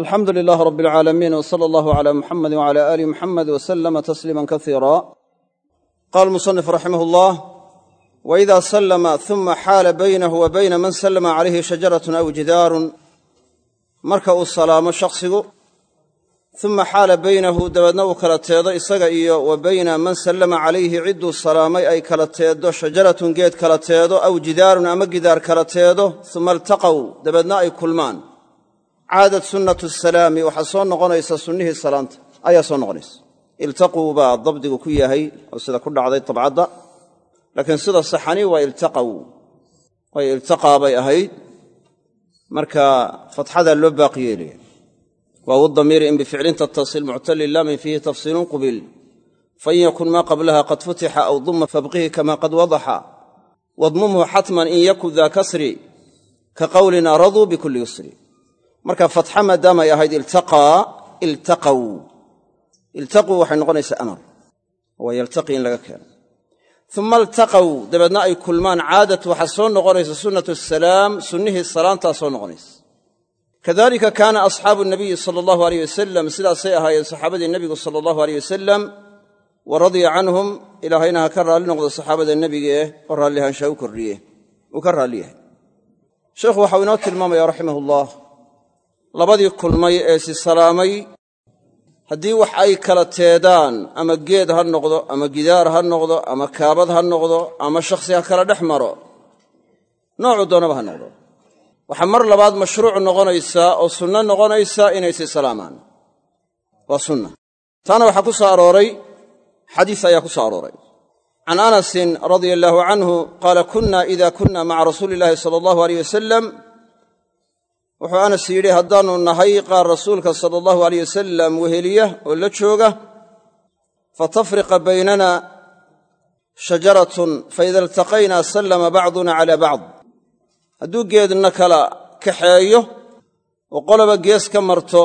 alxamdu lilaah rab alcaalamiin w sala allahu cala muxamedi wcala aali muxamed w salama tasliima kasiira qaala almusanif raximah allah waida sallama uma xaala baynahu wa bayna man sallama calayhi shajaratun aw jidaarun marka uu salaamo shakhsigu uma xaala baynahu dabeedna uu kala teedo isaga iyo wa bayna man sallama calayhi cidduu salaamay ay kala teeddo shajaratun geed kala teedo aw jidaarun ama gidaar kala teedo uma iltaqow dabeedna ay kulmaan caadad sunnatu salaami waxaa soo noqonaysa sunnihii salaanta ayaa soo noqonaysa. Iltaquu baa dabdigu ku yahay oo sida ku dhacday tabcadda laakiin sida saxani waa iltaqaw way iltaqaa bay ahayd. Marka fatxadaa loo baaqi yeelaya waawu in bificlin tattasil muctalin laamin fiihi tafsiilun qubil fain yakun maa qablaha qad futixa aw duma fabqihi kama qad wadaxa wadmumhu xatman in yakun daa kasri ka qowlina raduu bikulli yusri marka fatxa maadaamay ahayd iltaqaa iltaqaw. Iltaquu waxay noqonaysaa amar. Waa yaltaqi in laga keeno. Uma iltaqow dabeedna ay kulmaan caadat waxaa soo noqonaysa sunnatu asalaam sunnihii salaantaa soo noqonaysa. Kadalika kaana asxaabu nabiyi sala allahu aleyh wasalam sidaasay ahaayeen saxaabadii nebigu sala allahu aleyh wasalam wa radiya canhum ilaahayna ha ka raalli noqdo saxaabada nebigaeh oo raallihaanshaa u kordhiye uu ka raalli yahay. Sheekhu waxau inoo tilmaamaya raximah ullah labadii kulmay ee si salaamay haddii wax ay kala teedaan ama geed ha noqdo ama gidaar ha noqdo ama kaabad ha noqdo ama shakhsi ha kala dhex maro noocuu doonaba ha noqdo. Waxaa mar labaad mashruuc noqonaysaa oo sunno noqonaysaa inay si salaamaan. Waa sunna. Taana waxaa ku soo arooray xadiis ayaa ku soo arooray. Can anasin radia allaahu canhu qaala kunna ida kunna maca rasuuli illaahi sala allahu aleyh wasalam wuxuu anas yidhi haddaannu nahay qaar rasuulka sala allahu aleyh wasalam weheliya oo la jooga fatafriqa baynana shajaratun faida iltaqaynaa sallama bacduna cala bacd. Hadduu geedna kala kaxeeyo oo qoloba gees ka marto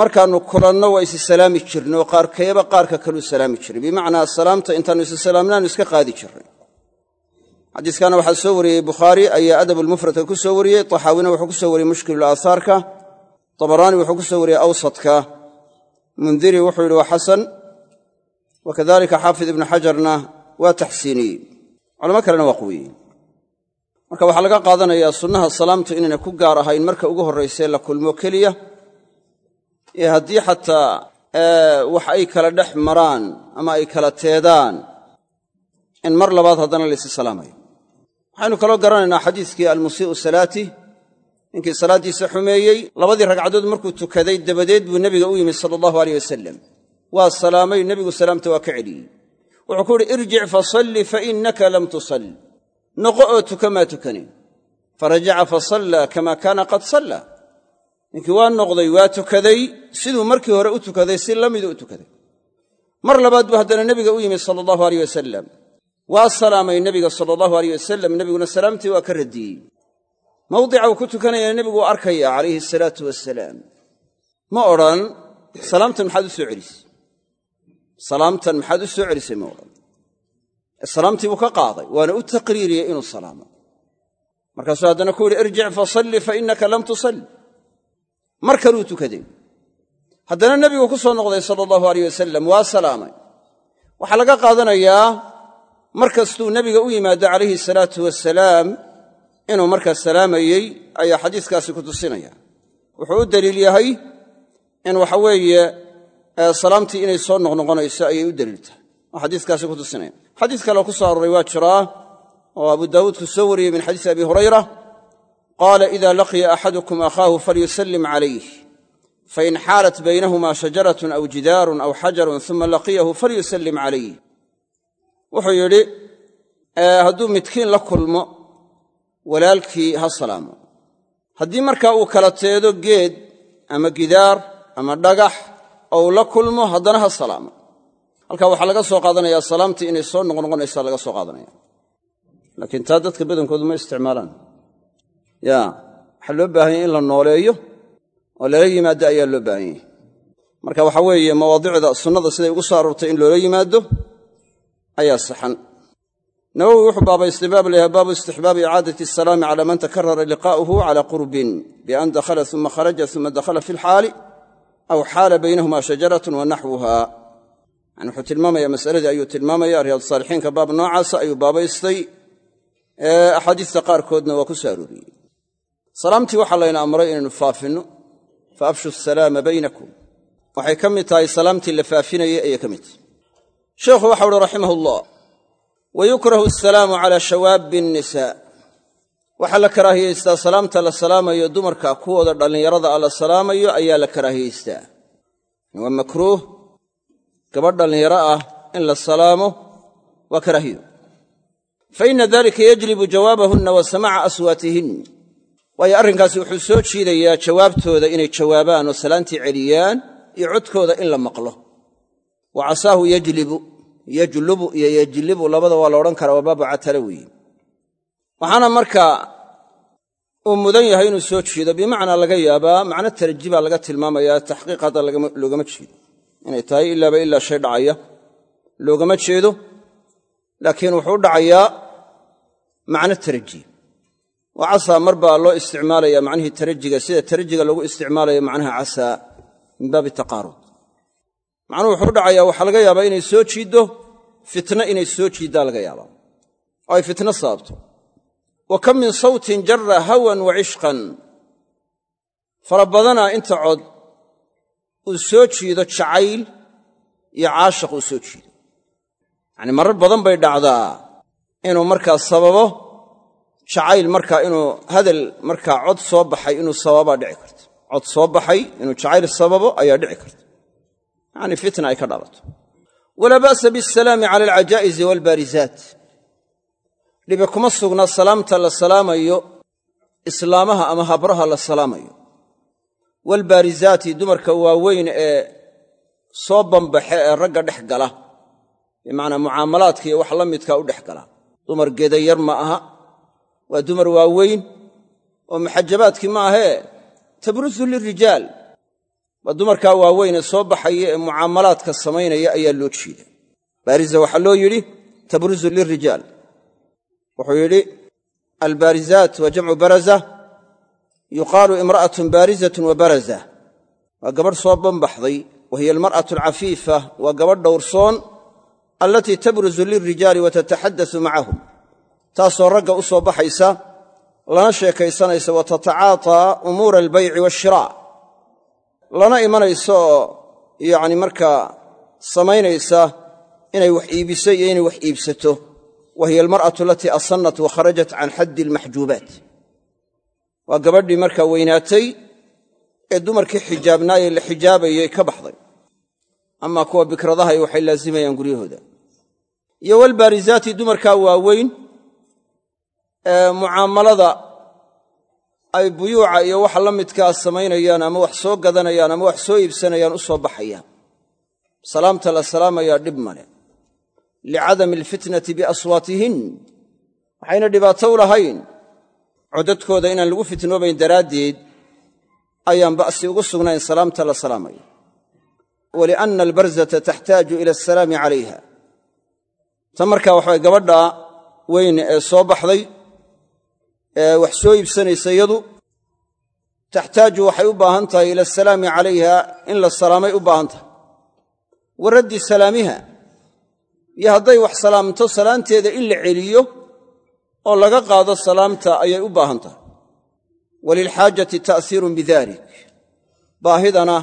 markaannu kulanno waa isi salaami jirnay oo qaarkeeba qaarka kaluu salaami jiray. Bimacnaa salaamta intaannu isi salaamnaannu iska qaadi jirnay xadiiskana waxaa soo wariyey bukhaari ayaa adabulmufradka ku soo wariyey taxaawina wuxuu ku soo wariyey mushkilulaahaarka tabaraani wuxuu ku soo wariyey awsadka mundiri wuxuu yidhi waa xasan wa kadalika xaafid ibnu xajarna waa taxsiiniyey culamo kalena waa quwiyey. Marka waxaa laga qaadanayaa sunnaha salaamtu inayna ku gaar ahayn marka ugu horraysee la kulmo keliya ee haddii xataa wax ay kala dhex maraan ama ay kala teedaan in mar labaad haddana laysi salaamayo waxaynu kaloo garanaynaa xadiiskii almusii'u salaati. Ninkii salaaddiisa xumeeyey labadii ragcadood markuu tukaday dabadeed buu nebiga u yimid sala allahu aleyh wasalam waa salaamay nebigu salaamta waa ka celiyey. Wuxuu ku uhi irjic fasalli fainaka lam tusall noqo oo tuka maa tukanin. Farajaca fasallaa kama kaana qad sallaa ninkii waa noqday waa tukaday. Siduu markii hore u tukaday si la midu u tukaday. Mar labaad buu haddana nebiga u yimid sala allahu aleyh wasalam waa salaamay nebiga sala allahu aleyh wasalam nebiguna salaamtii waa ka radiyey. Mawdica uu ku tukanayana nebigu waa arkaya calayhi asalaatu wasalaam ma odhan salaamtan maxaad u soo celisay salaamtan maxaad u soo celisay ma odhan. Salaamtii buu ka qaaday waana u taqriiriyey inuu salaamo. Markaasuu haddana ku yidhi irjic fasalli fa innaka lam tusalli. Mar haddana nebigu ku soo noqday sala allahu aleyh wasalam waa mar kastuu nebiga u yimaado calayhi salaatu wasalaam inuu markaas salaamayey ayaa xadiiskaasi ku tusinaya. Wuxuu u daliil yahay in waxa weeye salaamtii inay soo noqnoqonayso ayay u daliil tahay. Ku tusinaya. Xadiis kaleo ku soo aroray waa jiraa oo abu daawuud ku soo wariyey min xadiisi abi hurayra qaala ida laqiya axadukum akhaahu falyusallim calayh fain xaalat baynahuma shajaratun aw jidaarun aw xajarun uma laqiyahu falyusallim calayh wuxuu yidhi hadduu midkiin la kulmo walaalkii ha salaamo. Haddii markaa uu kala teedo geed ama gidaar ama dhagax ou la kulmo haddana ha salaamo. Halkaa waxaa laga soo qaadanayaa salaamtii inay soo noqnoqonaysaa laga soo qaadanaya. Laakiin taa dadka badankoodu ma isticmaalaan. Ya waxaa loo baahan yahy in la nooleeyo oo lala yimaado ayaa loo baahan yahy marka waxaa weeye mawaadicda sunnada siday ugu soo aroortay in loola yimaado ayaa saxan. Nawowi wuxuu baabaystay baab layaha baabu istixbaabi icaadati asalaami cala man takarara liqaa'uhu cala qurbin bian dakhala uma kharaja uma dakhala fi lxaali aw xaala baynahuma shajaratun wa naxwuha. Yani wuxuu tilmaamaya masaladii ayuu tilmaamaya riyaad saalixiinka baab noocaasa ayuu baabaystay. Axaadiista qaarkoodna waa ku soo arooriyey. Salaamtii waxaa layna amray inaynu faafinno. Fa afshu asalaama baynakum. Waxay ka mid tahay salaamtii la faafinayey ayay ka mid tahay sheekhu waxa uhi raximah ullah wa yukrahu asalaamu calaa shawaabi nnisaa waxaa la karaahiyaystaa salaamta la salaamayo dumarka kuwooda dhallinyarada ah la salaamayo ayaa la karaahiyaystaa waa makruuh gabadh dhallinyaro ah in la salaamo waa karaahiyo. Fa inna dalika yajlibu jawaabahunna wa samaca aswaatihin waayo arrinkaasi wuxuu soo jiidayaa jawaabtooda inay jawaabaan oo salaantii celiyaan iyo codkooda in la maqlo wa casaahu yajlubu iyo yajlibu labada waa la odhan karaa waa baabu catala weeye. Waxaana markaa uu mudan yahay inuu soo jiido bimacnaa laga yaabaa macno taraji baa laga tilmaamayaa taxqiiq hadda loogama jeedo. Inay tahay ilaaba ilaa shay dhacaya. Loogama jeedo laakiin wuxuu dhacayaa macno taraji oo casaa mar loo isticmaalaya macnihii tarajiga sida tarajiga lagu isticmaalayo macnaha casaa min baabi taqaarud macnuhu wuxuu dhacayaa waxaa laga yaabaa inay soo jiiddo fitno inay soo jiiddaa laga yaabaa. Oo ay fitno sababto wa kam min sawtin jarra hawan wa cishqan fara badanaa inta cod uu soo jiido jacayl iyo caashiq uu soo jiido. Yacanii marar badan bay dhacdaa inuu markaa sababo jacayl markaa inuu hadal markaa cod soo baxay inuu sababaa dhici karta cod soo baxay inuu jacayl sababo ayaa dhici karta yacanii fitna ay ka dhalato. Walaa ba'sa biasalaami cala alcajaa'izi waalbaarizaat dhibi kuma sugna salaamta la salaamayo islaamaha ama habraha la salaamayo. Waalbaarizaati dumarka waaweyn ee soo bambaxe ee ragga dhex gala. Bimacnaa mucaamalaadka iyo wax la midkaa u dhex gala. Dumar gedayar ma aha. Waa dumar waaweyn oo muxajabaadkii ma tabrusu lirijaal waa dumarkaa waaweyn ee soo baxaya ee mucaamalaadka samaynaya ayaa loo jiida baariza waxaa loo yidhi tabrusu lirijaal wuxuu yidhi albaarizaat waa jamcu baraza yuqaalu imra'atun baarizatun wa baraza. Waa gabadh soo bambaxday wa hiya almar'atu alcafiifa waa gabadh dhowrsoon allatii tabrusu lilrijaali wa tataxaddasu macahum taasoo ragga u soo baxaysa lana sheekaysanaysa wa tatacaataa umuura albayci waashiraa lana imanaysa oo yacni markaa samaynaysa inay wax iibiso iyo inay wax iibsato wa hiya almar'atu alatii asannat wa kharajat can xaddi almaxjuubaat waa gabadhii markaa weynaatay ee dumarkii xijaabnaayee la xijaabayay ka baxday. Amaa kuwa bikradahay waxay laazimayaan guryahooda. Iyo walbaarizaati dumarkaa waaweyn ee mucaamalada ay buyuuca iyo waxa la midkaa samaynayaan ama wax soo gadanayaan ama wax soo iibsanayaan u soo baxayaan. Salaamta la salaamayaa dhib male licadami alfitnati biaswaatihin. Waxayna dhibaato u lahayn. Codadkooda inaan lagu fitnoobayn daraaddeed ayaan ba'si ugu sugnayn salaamta la salaamayo walianna albarzata taxtaaju ila asalaami calayha. Tan markaa waxabay gabadha weyn ee soo baxday wax soo iibsanaysa yadu taxtaaju waxay u baahan tahay ila asalaami calayha in la salaamay u baahan tahay. Wa raddi salaamiha iyo hadday wax salaamto salaanteeda in la celiyo oo laga qaado salaamta ayay u baahan tahay. Walilxaajati ta'hiirun bidalik baahidana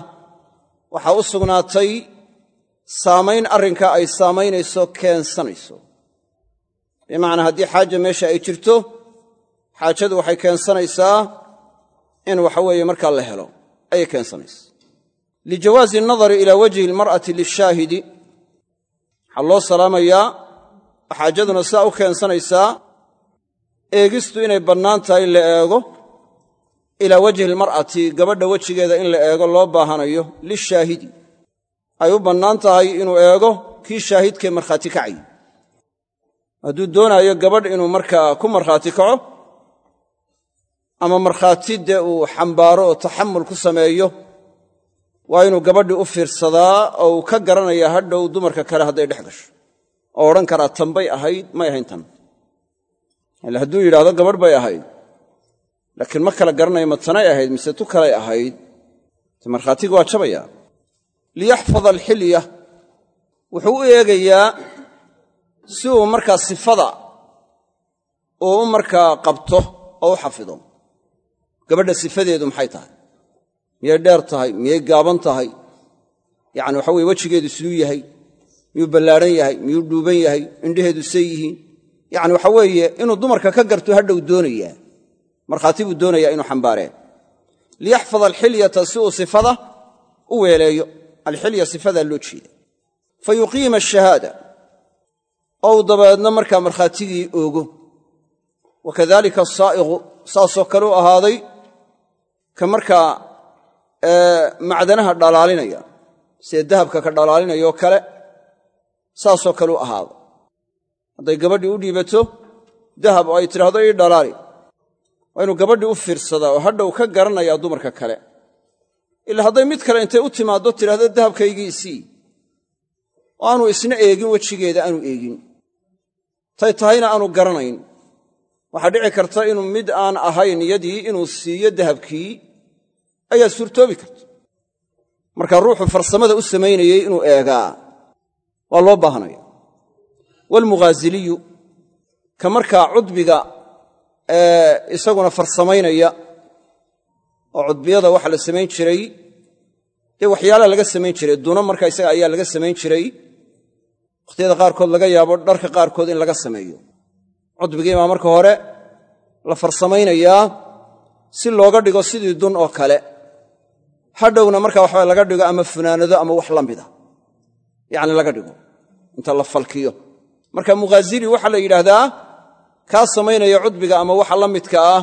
waxaa u sugnaatay saamayn arrinkaa ay saamaynayso keensanayso. Bimacnaa haddii xaaja meesha ay jirto xaajadu waxay keensanaysaa in waxaweeye markaa la helo ayay keensanaysaa. Lijawaazi annadari ilaa wajhi almar'ati lishaahidi. Waxaa loo salaamayaa xaajaduna sidaa u keensanaysaa eegistu inay bannaan tahay in la eego ilaa wajhi almar'ati gabadha wejigeeda in la eego loo baahanayo lishaahidi. Ay u bannaan tahay inuu eego kii shaahidkee markhaati kacay hadduu doonaayo gabadh inuu markaa ku markhaati kaco ama markhaati dee uu xambaaro oo taxamul ku sameeyo waa inuu gabadhii u fiirsadaa oo uu ka garanayaa hadhow dumarka kale hadday dhex gasho. Oo odhan karaa tanbay ahayd may ahayn tan. Ila hadduu yidhaahdo gabadh bay ahayd laakiin ma kala garanayo ma tanay ahayd mise tu kalay ahayd te markhaatiga waa jabaya liyaxfada alxilya wuxuu u eegayaa si uu markaa sifada uu u markaa qabto oo u xafido gabadha sifadeedu maxay tahay? Miyay dheer tahay? Miyay gaaban tahay? Yacani waxa weye wejigeedu siduu yahay miyuu ballaadhan yahay miyuu dhuuban yahay indhaheedu say yihiin. Yacni waxa weeye inuu dumarka ka garto hadhow doonayaa. Markhaati buu doonayaa inuu xambaareen. Liyaxfad alxilyata si uu sifada u weeleeyo alxilya sifadaa loo jeeda fa yuqiima ashahaada oo uu dabeedna markaa markhaatigii oogo. Wa kadalika asaa'iqu saasoo kale u ahaaday ka markaa macdanaha dhalaalinaya sida dahabka ka dhalaalinayoo kale saasoo kale u ahaada hadday gabadhii u dhiibato dahab oo ay tidhaahdo ii dhalaali. Waa inuu gabadhii u fiirsadaa oo hadhow ka garanayaa dumarka kale. Ilaa hadday mid kale intay u timaaddo tidhahdo dahabkaygii isii oo aanu isna eegin wejigeeda aanu eegin. Tay tahayna aanu garanayn waxaa dhici karta inuu mid aan ahayn yadii inuu siiyo dahabkii ayaa suurtoobi karta. Marka ruuxu farsamada u samaynayey inuu eegaa waa loo baahanaya waalmughaasiliyu ka markaa cudbiga isaguna farsamaynaya oo cudbiyada waxa la samayn jiray dee waxyaalaha laga samayn jiray duno marka isaga ayaa laga samayn jiray wakhtiyada qaarkood laga yaabo dharka qaarkood in laga sameeyo cudbigii baa marka hore la farsamaynayaa si looga dhigo sidii dun oo kale. Hadhowna marka waxaa laga dhigo ama funaanado ama wax la mida yacni laga dhigo. Inta la falkiyo. Marka mughaazili waxaa la yidhaahdaa kaa samaynaya cudbiga ama waxa la midka ah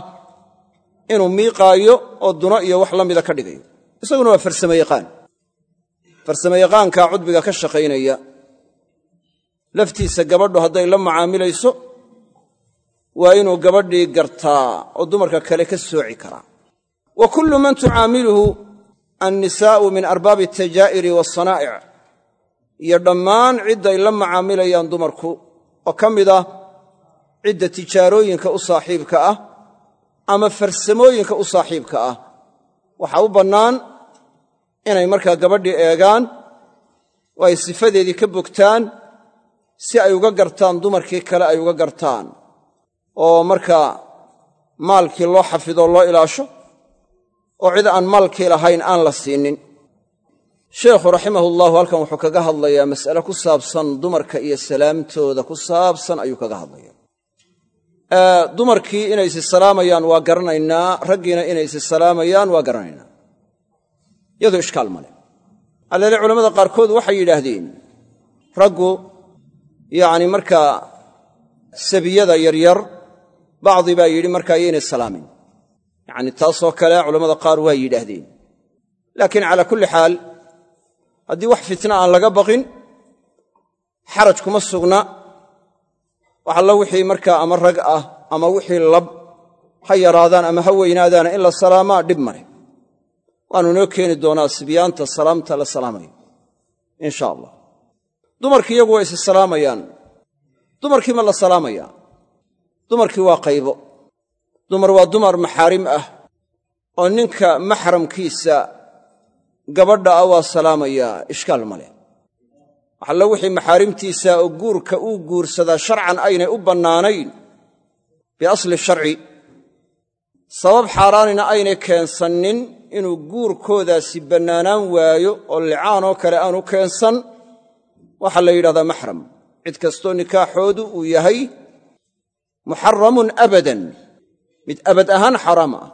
inuu miiqaayo oo duno iyo wax la mida ka dhigayo. Isaguna waa farsame yaqaan farsame yaqaankaa cudbiga ka shaqaynaya. Laftiisa gabadhu hadday la macaamilayso waa inuu gabadhii gartaa oo dumarka kale ka sooci karaa wa kullu man tucaamiluhu annisaa'u min arbaabi atajaa'iri waasanaa'ic iyo dhammaan cidday la macaamilayaan dumarku. Oo ka mid ah cidda tijaarooyinka u saaxiibka ah ama farsamooyinka u saaxiibka ah. Waxaa u bannaan inay markaa gabadhii eegaan oo ay sifadeedii ka bogtaan si ay uga gartaan dumarkii kale ay uga gartaan oo markaa maalkii loo xafido loo ilaasho oo cid aan maalkii lahayn aan la siinin. Sheekhu raximahullahu halkan wuxuu kaga hadlayaa mas'ale ku saabsan dumarka iyo salaamtooda ku saabsan ayuu kaga hadlaya dumarkii inay isi salaamayaan waa garanaynaa raggiina inay isi salaamayaan waa garanaynaa. Iyadoo ishkaal male alleele culamada qaarkood waxay yidhaahdeen raggu yacni markaa sabiyada yaryar bacdi baa yidhi markaa yaynay salaamin. Yacni taasoo kale culammada qaar waa yidhaahdeen. Laakiin calaa kulli xaal haddii wax fitna aan laga baqin xaraj kuma sugna. Wax alla wixii markaa ama rag ah ama wixii lab ha yaraadaan ama ha weynaadaana in la salaamaa dhib male waanu inoo keeni doonaa sibyaanta salaamta la salaamayo insha allah. Dumarkii iyagu waa isi salaamayaan dumarkii ma la salaamayaa dumarkii waa qaybo. Dumar waa dumar maxaarim ah oo ninka maxramkiisa gabadha ah waa salaamayaa ishkaal ma leh waxalla wixii maxaarimtiisa oo guurka uu guursadaa sharcan aynay u bannaanayn biasli sharci. Sabab xaaraanina aynay keensannin inuu guurkoodaasi bannaanaan waayo oo licaanoo kale aanu keensan. Waxaa la yidhahdaa maxram. Cid kastoo nikaaxoodu uu yahay muxaramun abadan. Mid abad ahaan xaraam ah.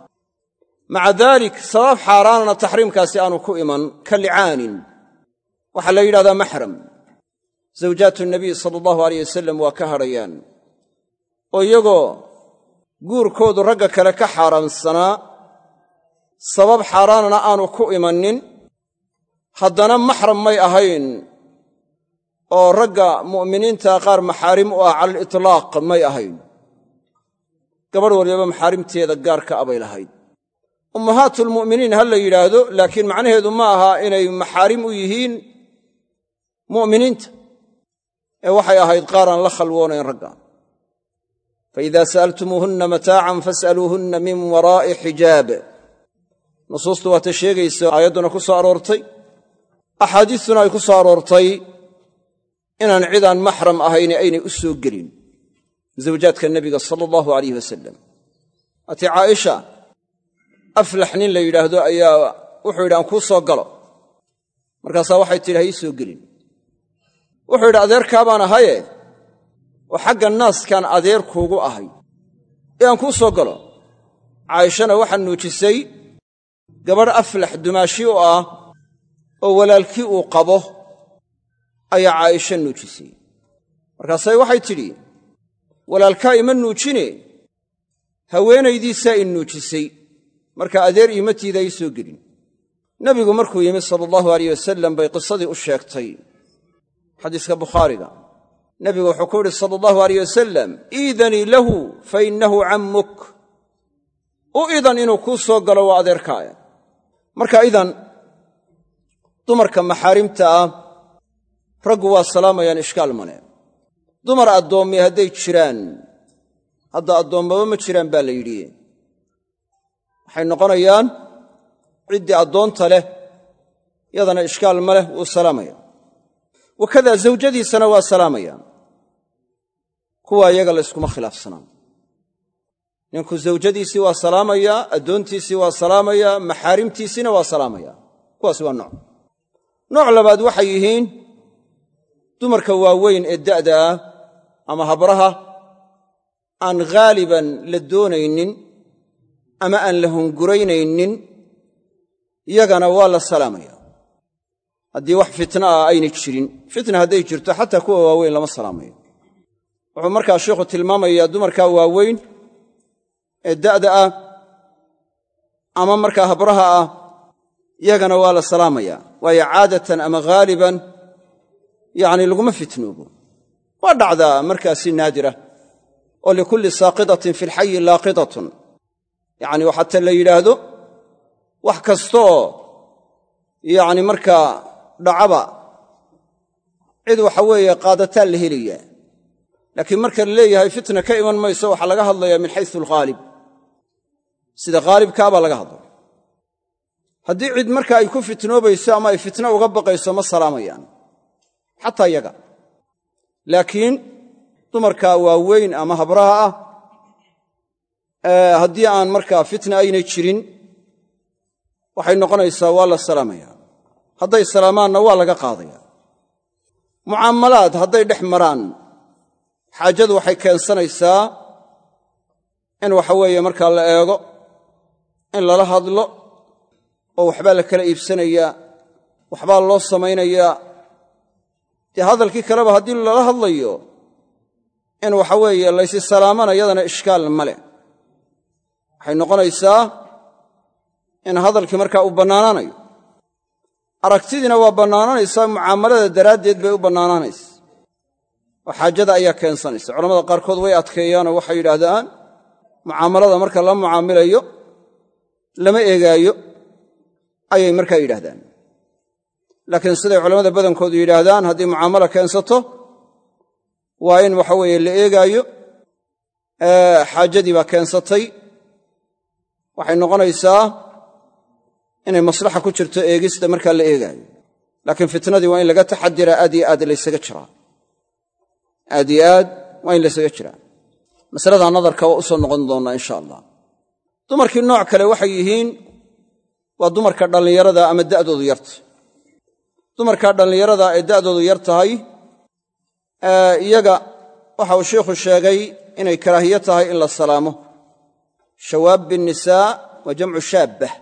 Maca daalik sabab xaaraanana taxriimkaasi aanu ku iman ka licaanin. Waxaa la yidhahdaa maxram. Zawjaatu nabiy sala allahu aleyh wasalam waa ka hadhayaan. Oo iyagoo guurkoodu ragga kale ka xaaraamsanaa sabab xaaraanana aanu ku imannin haddana maxram may ahayn oo ragga mu'miniinta qaar maxaarim u ah cala alitlaaq may ahayn gabadh waliba maxaarimteeda gaarka a bay lahayd. Ummahaatulmu'miniin ha la yidhaahdo laakiin macnaheedu ma aha inay maxaarim u yihiin mu'miniinta. Ee waxay ahayd qaar aan la khalwoonayn ragga. Faida sa'altumuuhunna mataacan fas'aluuhunna min waraa'i xijaab. Nusuustu waata sheegaysa aayadduna ku soo aroortay. Axaadiistuna ay ku soo aroortay inaan cidaan maxram ahayni aynay u soo gelin zawjaadka nebiga sala allahu alayh wasalam waatii caaisha aflax nin la yidhaahdo ayaa wuxuu yidhi aan kuu soo galo markaasaa waxay tidhi ha ii soo gelin wuxuu yidhi adeerkaa baan ahaye oo xagga naaskaan adeer kuugu ahay ee aan kuu soo galo caayishana waxaa nuujisay gabadh aflax dumaashi u ah oo walaalkii uu qabo ayaa caa'isha nuujisay markaasay waxay tidhi walaalkaa ima nuujine? Haweenaydiisaa i nuujisay. Marka adeer iimatiida ii soo gelin. Nebigu markuu yimi sala allahu alayh wasalam bay qisadii u sheegtay. Xadiiska bukhaariga nebigu wuxuu ku yidhi sala allahu alayh wasalam iidanii lahu fa innahu cammuk. U idan inuu kuu soo galo waa adeerkaaya. Marka idan dumarka maxaarimta ah raggu waa salaamayaan ishkaal male dumar addoommi hadday jiraan. Hadda addoommaba ma jiraan baa la yidhi. Waxay noqonayaan ciddii addoonta leh yadana ishkaal ma leh wuu salaamaya. Wakadaa zawjadiisana waa salaamayaan kuwa iyaga la yskuma khilaafsanaa ninku zawjadiisii waa salaamayaa addoontiisii waa salaamayaa maxaarimtiisiina waa salaamayaa kuwaasi waa nooc. Nooc labaad waxay yihiin dumarka waaweyn ee da'da ah ama habraha aan ghaaliban la doonaynin ama aan la hunguraynaynin yagana waa la salaamaya. Haddii wax fitna ah aynay jirin fitna hadday jirto xataa kuwa waaweyn lama salaamayo. Wuxuu markaa sheikhu tilmaamayaa dumarkaa waaweyn ee da'da ah ama markaa habraha ah yagana waa la salaamayaa waayo caadatan ama ghaaliban yacni laguma fitnoobo waa dhacdaa markaasi naadira oo likulli saaqidatin fi lxayi laaqidatun. Yacni waxaata la yidhaahdo wax kastaoo yacni markaa dhacaba cid waxa weeye qaadataa la helayaa. Laakiin marka la leeyahay fitna ka iman mayso waxaa laga hadlayaa min xaysu alghaalib sida haalibkaabaa laga hadlaya haddii cid marka ay ku fitnoobayso ama ay fitno uga baqayso ma salaamayaan xataa yaga laakiin dumarka waaweyn ama habraha ah haddii aan markaa fitna aynay jirin waxay noqonaysaa waa la salaamaya. Hadday salaamaanna waa laga qaadaya. Mucaamalaad hadday dhex maraan xaajadu waxay keensanaysaa in waxa weeye markaa la eego in lala hadlo oo waxbaa la kala iibsanayaa waxbaa loo samaynayaa dee hadalkii kaleba haddii lala hadlayo in waxa weeye laysi salaamana yadana ishkaal ma leh. Waxay noqonaysaa in hadalkii markaa uu bannaanaanayo. Aragtidiina waa bannaanaanaysaa mucaamalada daraaddeed bay u bannaanaanaysa oo xaajada ayaa keensanaysa. Culamada qaarkood way adkeeyaanoo waxay yidhaahdaan mucaamalada marka la mucaamilayo lama eegaayo ayay markaa yidhahdaan laakiin siday culammada badankoodu yidhaahdaan haddii mucaamala keensato waa in waxa weeye la eegaayo xaajadii baa keensatay. Waxay noqonaysaa inay maslaxa ku jirto eegista markaa la eegaayo. Laakiin fitnadii waa in laga taxadiraa aad yo aad laysaga jiraa. Aad yo aad waa in laysaga jiraa. Masalada nadarka waa u soo noqon doonnaa insha allah. Dumarkii nooc kale waxay yihiin waa dumarka dhallinyarada ama da'doodu yarta dumarka dhallinyarada ee da'doodu yar tahay iyaga waxa uu sheikhu sheegay inay karaahiye tahay in la salaamo. Shawaabbi nisaa waa jamcu shaabbah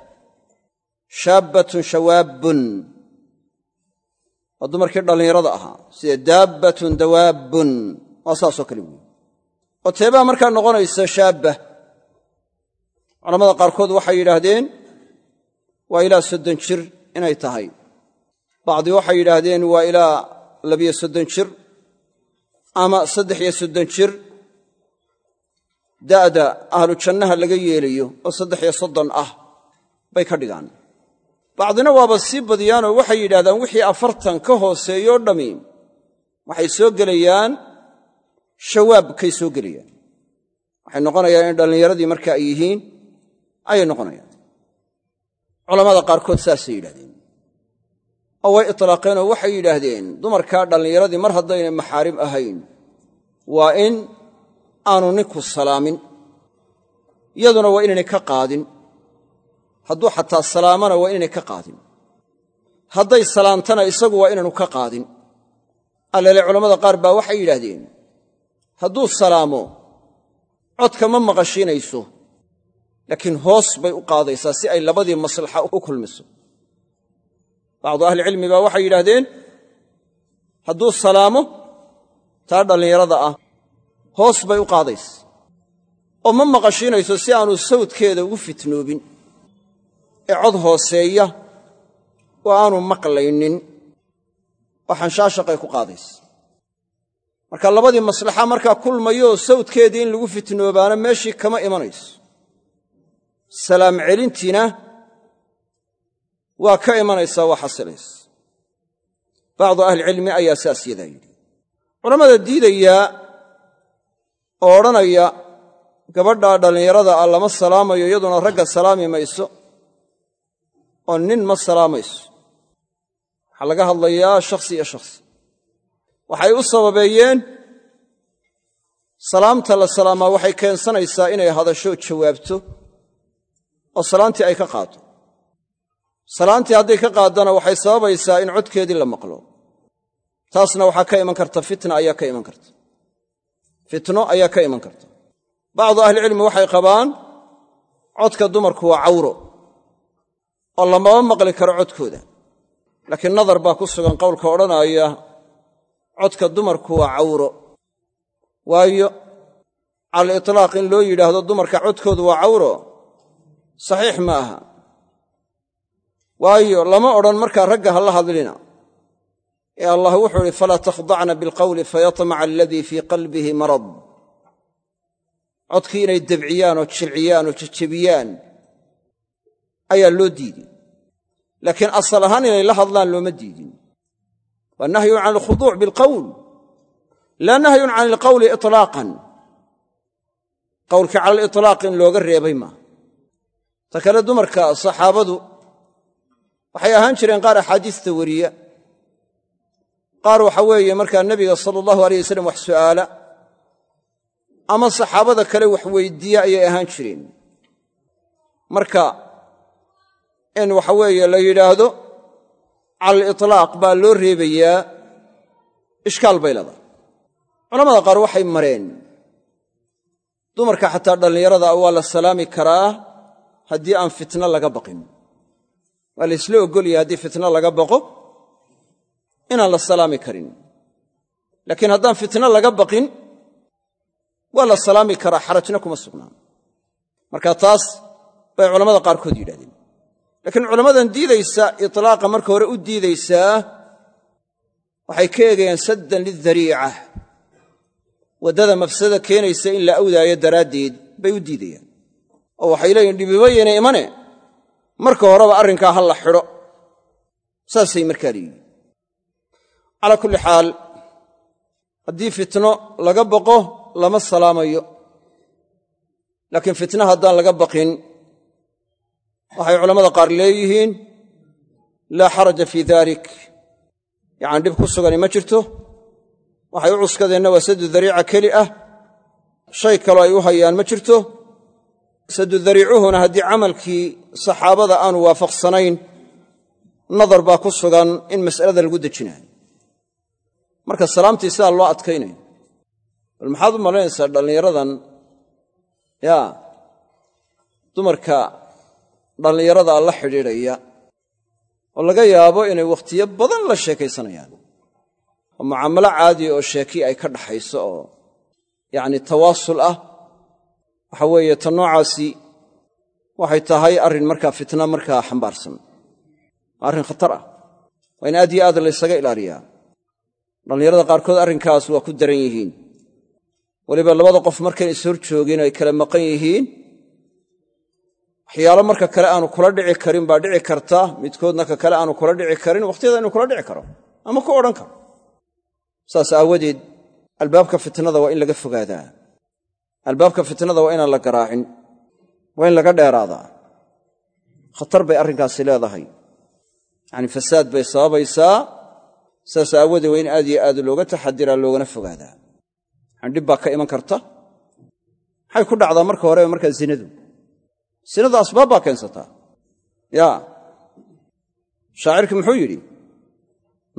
shaabbatun shawaabbun waa dumarkii dhallinyarada ahaa. Sida daabbatun dawaabbun waa saasoo kale weyi oo teebaa markaa noqonaysa shaabbah culamada qaarkood waxay yidhaahdeen waa ilaa soddon jir inay tahay bacdi waxay yidhaahdeen waa ilaa labiyo soddon jir ama saddex iyo soddon jir da'da ahlu jannaha laga yeelayo oo saddex iyo soddon ah bay ka dhigaan. Bacdina waaba sii badiyaanoo waxay yidhahdaan wixii afartan ka hooseeyoo dhammi waxay soo gelayaan shawaabkay soo gelayaan. Waxay noqonayaan in dhallinyaradii marka ay yihiin ayay noqonayaan. Culammada qaarkood saasay yidhahdeen oo way itlaaqeen oo waxay yidhaahdeen dumarkaa dhallinyaradii mar haddaynay maxaarim ahayn waa in aanu ninku salaamin iyaduna waa inaynay ka qaadin. Hadduu xataa salaamana waa inaynay ka qaadin. Hadday salaantana isagu waa inaanu ka qaadin. Allele culammada qaar baa waxay yidhaahdeen hadduu salaamo codka ma maqashiinayso laakiin hoos bay u qaadaysaa si ay labadii maslaxa u kulmiso bacdu ahlicilmi baa waxay yidhaahdeen hadduu salaamo taa dhallinyarada ah hoos bay u qaadaysa oo ma maqashiinayso si aanu sawdkeeda ugu fitnoobin. Ee cod hooseeya oo aanu maqlaynin oo xanshaashaqay ku qaadaysa marka labadii maslaxa markaa kulmayooo sawdkeedii in lagu fitnoobaana meeshii kama imanayso. Salaam celintiina waa ka imanaysaa waa xasilaysa bacdu ahlicilmi ayaa saas yadaa yidhi. Culammada diidayaa oo odhanaya gabadhaa dhallinyarada ah lama salaamayo iyaduna ragga salaami mayso oo nin ma salaamayso waxaa laga hadlayaa shakhsi iyo shakhsi. Waxay u sababeeyeen salaamta la salaamaa waxay keensanaysaa inay hadasho jawaabto oo salaantii ay ka qaado salaantii hadday ka qaaddana waxay sababaysaa in codkeedii la maqlo. Taasna waxaa ka iman karta fitna ayaa ka iman karta. Fitno ayaa ka iman karta. Bacdu ahlicilmi waxay qabaan codka dumarku waa cawro oo lamama maqli karo codkooda. Laakiin nadar baa ku sugan qowlka odhanaaya codka dumarku waa cawro. Waayo cala itlaaq in loo yidhaahdo dumarka codkoodu waa cawro saxiix ma aha waayo lama odhan markaa ragga ha la hadlina. Ee allah wuxuu idhi falaa takhdacna bilqawli fayatmaca aladii fii qalbihi marad. Codkii inay debciyaan oo jilciyaan oo jejebiyaan ayaa loo diiday laakiin asal ahaan inay la hadlaan looma diidin. Waa nahyun can alkhuduuc bilqawl. Laa nahyun can ilqawli itlaaqan qowlkii cala aliطlaaq in looga reebay maaha ta kale dumarka saxaabadu waxay ahaan jireen qaar axaadiista weriya qaar waxa weeye markaa nebiga sala allahu aleyh wasalam wax su'aala ama saxaabada kale wax weyddiiya ayay ahaan jireen. Marka in waxa weeye la yidhaahdo cala aliطlaaq baa loo reebayaa ishkaal bay leedahay culamada qaar waxay mareen dumarka xataa dhallinyarada waa la salaami karaa haddii aan fitno laga baqin waa la ysla oggolyahay haddii fitno laga baqo inaan la salaami karin. Laakiin haddaan fitno laga baqin waa la salaami karaa xarajna kuma sugnaan. Marka taas bay culammada qaarkood yidhahdeen laakiin culammadan diidaysa itlaaqa marka hore u diidaysaa waxay ka eegayaan saddan lidariica waddada mafsada keenaysa in la awdaayo daraaddeed bay u diidayaan. Oo waxay leeyihiin dhibibayayna imane marka horeba arrinkaa ha la xidho. Saasay markaa leeyihiin calaa kulli xaal haddii fitno laga baqo lama salaamayo. Laakiin fitna haddaan laga baqin waxay culammada qaar leeyihiin laa xaraja fii dalik yacani dhib ku sugani ma jirto. Waxay u cuskadeenna waa sadu dariica keli ah shay kaloo ay u hayaan ma jirto sadu dariicuhuna haddii camalkii saxaabada aanu waafaqsanayn nadar baa ku sugan in mas'alada lagu dejinaayo marka salaamtii sidaa loo adkaynayo bal maxaad u malaynaysaa dhallinyaradan? Yaa dumarka dhallinyaradaa la xidhiidhaya oo laga yaabo inay wakhtiyo badan la sheekaysanayaan. Oo mucaamalo caadiya oo sheeki ay ka dhaxayso oo yacni tawaasul ah waxa weeye ta noocaasi waxay tahay arrin markaa fitna markaa xambaarsan. Arrin khatar ah. Waa in aad yo aad laysaga ilaaliyaa dhallinyarada qaarkood arrinkaas waa ku daran yihiin. Weliba labada qof markayn is hor joogin ay kala maqan yihiin. Waxyaalo marka kale aanu kula dhici karin baa dhici karta. Midkoodna ka kale aanu kula dhici karin wakhtiyada inuu kula dhici karo. Ama ku odhan karo. Saas aawadeed albaabka fitnada waa in laga fogaadaa albaabka fitnada waa inaan la garaacin waa in laga dheeraadaa. Khatar bay arrinkaasi leedahay. Yacni fasaad bay sababaysaa. Saas aawoodee waa in aad iyo aad looga taxadiraa loogana fogaadaa. Yani dhib baa ka iman karta. Maxay ku dhacdaa marka horeba markaa zinadu? Sinada asbaab baa keensataa. Ya shaacirki muxuu yidhi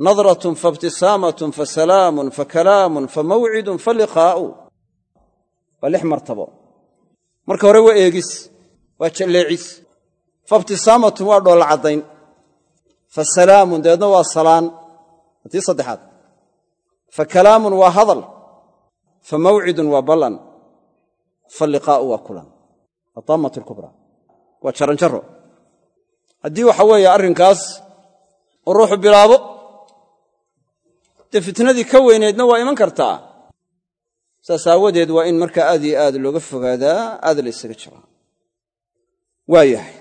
nadratun faibtisaamatun fasalaamun fakalaamun famawcidun faliqaa'u waa lix martabo. Marka hore waa eegis waa jalleecis faibtisaamatun waa dhoolla caddayn. Fasalaamun dabeedna waa salaan. Tii saddexaad. Fakalaamun waa hadal. Famawcidun waa ballan. Faliqaa'u waa kulan. Waa daammat lkubraa waa jaranjaro haddii waxa weeye arrinkaas uu ruuxu bilaabo dee fitnadii ka weyneedna waa iman kartaa saas aawadeed waa in markaa aad iyo aad looga fogaadaa aad la ysaga jiraa waayahay.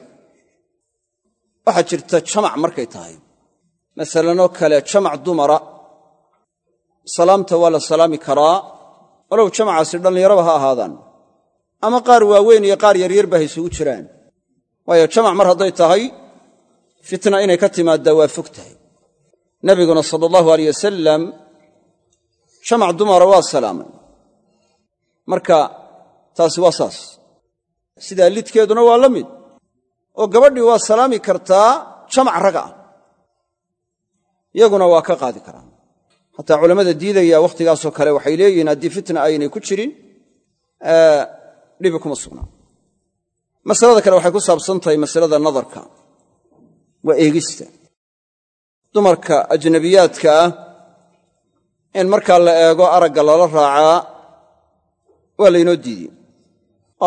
Waxaa jirta jamac markay tahay. Masalanoo kale jamac dumara. Salaamta waa la salaami karaa. Walow jamacaasi dhallinyaraba ha ahaadaan. Ama qaar waaweyn iyo qaar yaryarba ha isugu jiraan. Waayo jamac mar hadday tahay fitna inay ka timaaddaa waa fog tahay. Nebiguna sala allahu aleyh wasalam jamac dumara waa salaamay marka taasi waa saas. Sidaa lidkeeduna waa la mid. Oo gabadhii waa salaami kartaa jamac raga ah. Iyaguna waa ka qaadi karaan. Xataa culammada diidaya wakhtigaasoo kale waxay leeyihiin haddii fitna aynay ku jirin dhibi kuma sugnaa masalada kale waxay ku saabsan tahay masalada nadarka waa eegista. Dumarka ajnabiyaadka ah in markaa la eego aragga lala raacaa waa laynoo diidey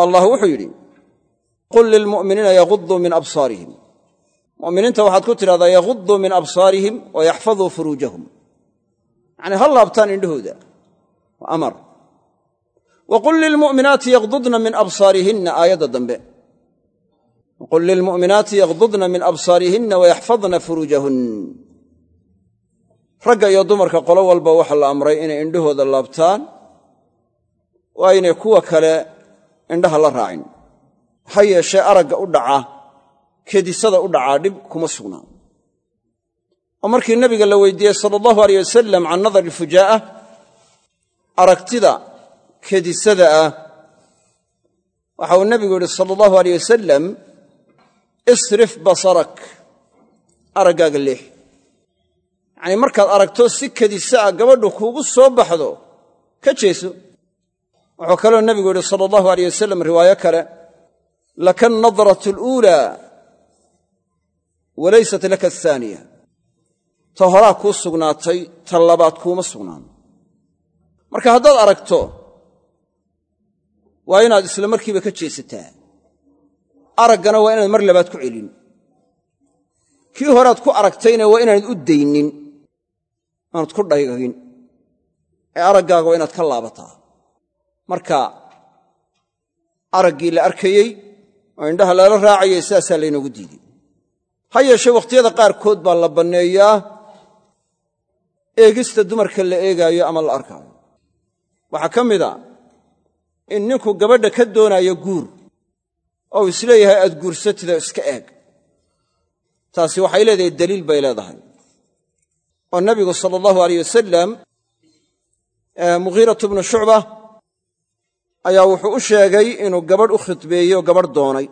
allah wuxuu yidhi qul lilmu'miniina yaguduu min absaarihim. Mu'miniinta waxaad ku tidhahdaa yaguduu min absaarihim wa yaxfaduu furuujahum. Yacnii ha laabtaan indhahooda. Waa amar. Wa qul lilmu'minaati yagdudna min absaarihinna aayadda dambe. Waqul lilmu'minaati yagdudna min absaarihinna wayaxfadna furuujahun. Ragga iyo dumarka qolo walba waxaa la amray inay indhahooda laabtaan oo aynay kuwa kale indhaha la raacin. Ha yeeshee aragga u dhaca kedisada u dhacaa dhib kuma sugnaa oo markii nabiga la weydiiyey sala allahu aleyh wasalam can nadar ilfujaa'a aragtida kedisada ah waxa uu nabigu yidhi sala allahu aleyh wasalam isrif basarak araggaaga leex. Yacnii markaad aragto si kedisa ah gabadhu kuugu soo baxdo ka jeeso wuxuu kaloo nebigu yidhi sala allahu aleyh wasalam riwaayo kale laka alnadratu aluulaa walaysat laka ahaaniya ta horaa kuu sugnaatay ta labaad kuuma sugnaan. Marka haddaad aragto waa inaad isla markiiba ka jeesataa. Araggana waa inaad mar labaad ku celin. Kii horead ku aragtayna waa inaanad u daynin aanad ku dhaygagin ee araggaaga waa inaad ka laabataa marka araggii la arkayey oo indhaha lala raacayay sidaasaa laynoogu diiday. Ha yeeshee wakhtiyada qaarkood baa la banneeyaa eegista dumarka la eegaayo ama la arkaayo. Waxaa ka mid a in ninku gabadha ka doonaayo guur oo is leeyahay aad guursatida iska eeg. Taasi waxay leedahay daliil bay leedahay. Oo nabigu sala allahu aleyh wasalam mughiiratu bnu shucba ayaa wuxuu u sheegay inuu gabadh u khidbeeyey oo gabadh doonay.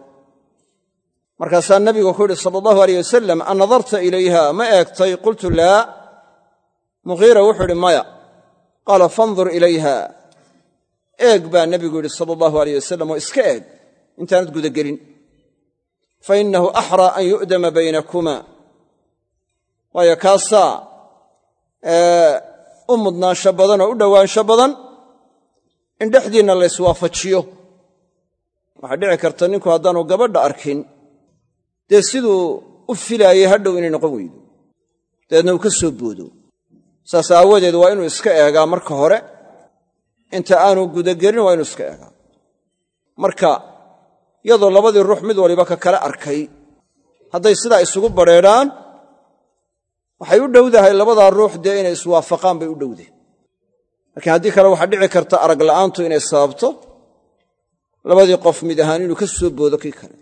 Markaasaa nabigu ku yidhi sala allahu aleyh wasalam a nadarta ilayha ma eegtay? Qultu laa. Mughiira wuxuu idhi maya. Qaala fandur ilayha. Eeg baa nebigu yidhi sala allahu aleyh wasalam oo iska eeg. Intaanad gudagelin. Fa innahu axraa an yu'dama baynakuma. Waayo kaasaa u mudnaansho badan oo u dhowaansho badan in dhexdiinna la yswaafajiyo waxaa dhici karta ninku haddaanu gabadha arkin dee siduu u filaayey hadhow inay noqon weydo. Dabeedna uu ka soo boodo. Saas aawadeed waa inuu iska eegaa marka hore. Inta aanu gudagelin waa inuu iska eegaa. Marka iyadoo labadii ruux mid waliba ka kale arkay hadday sidaa isugu badrheedhaan waxay u dhowdahay labadaa ruux dee inay iswaafaqaan bay u dhowdahay laakiin haddii kale waxaa dhici karta arag la'aantu inay sababto labadii qof mid ahaan inuu ka soo boodo kii kale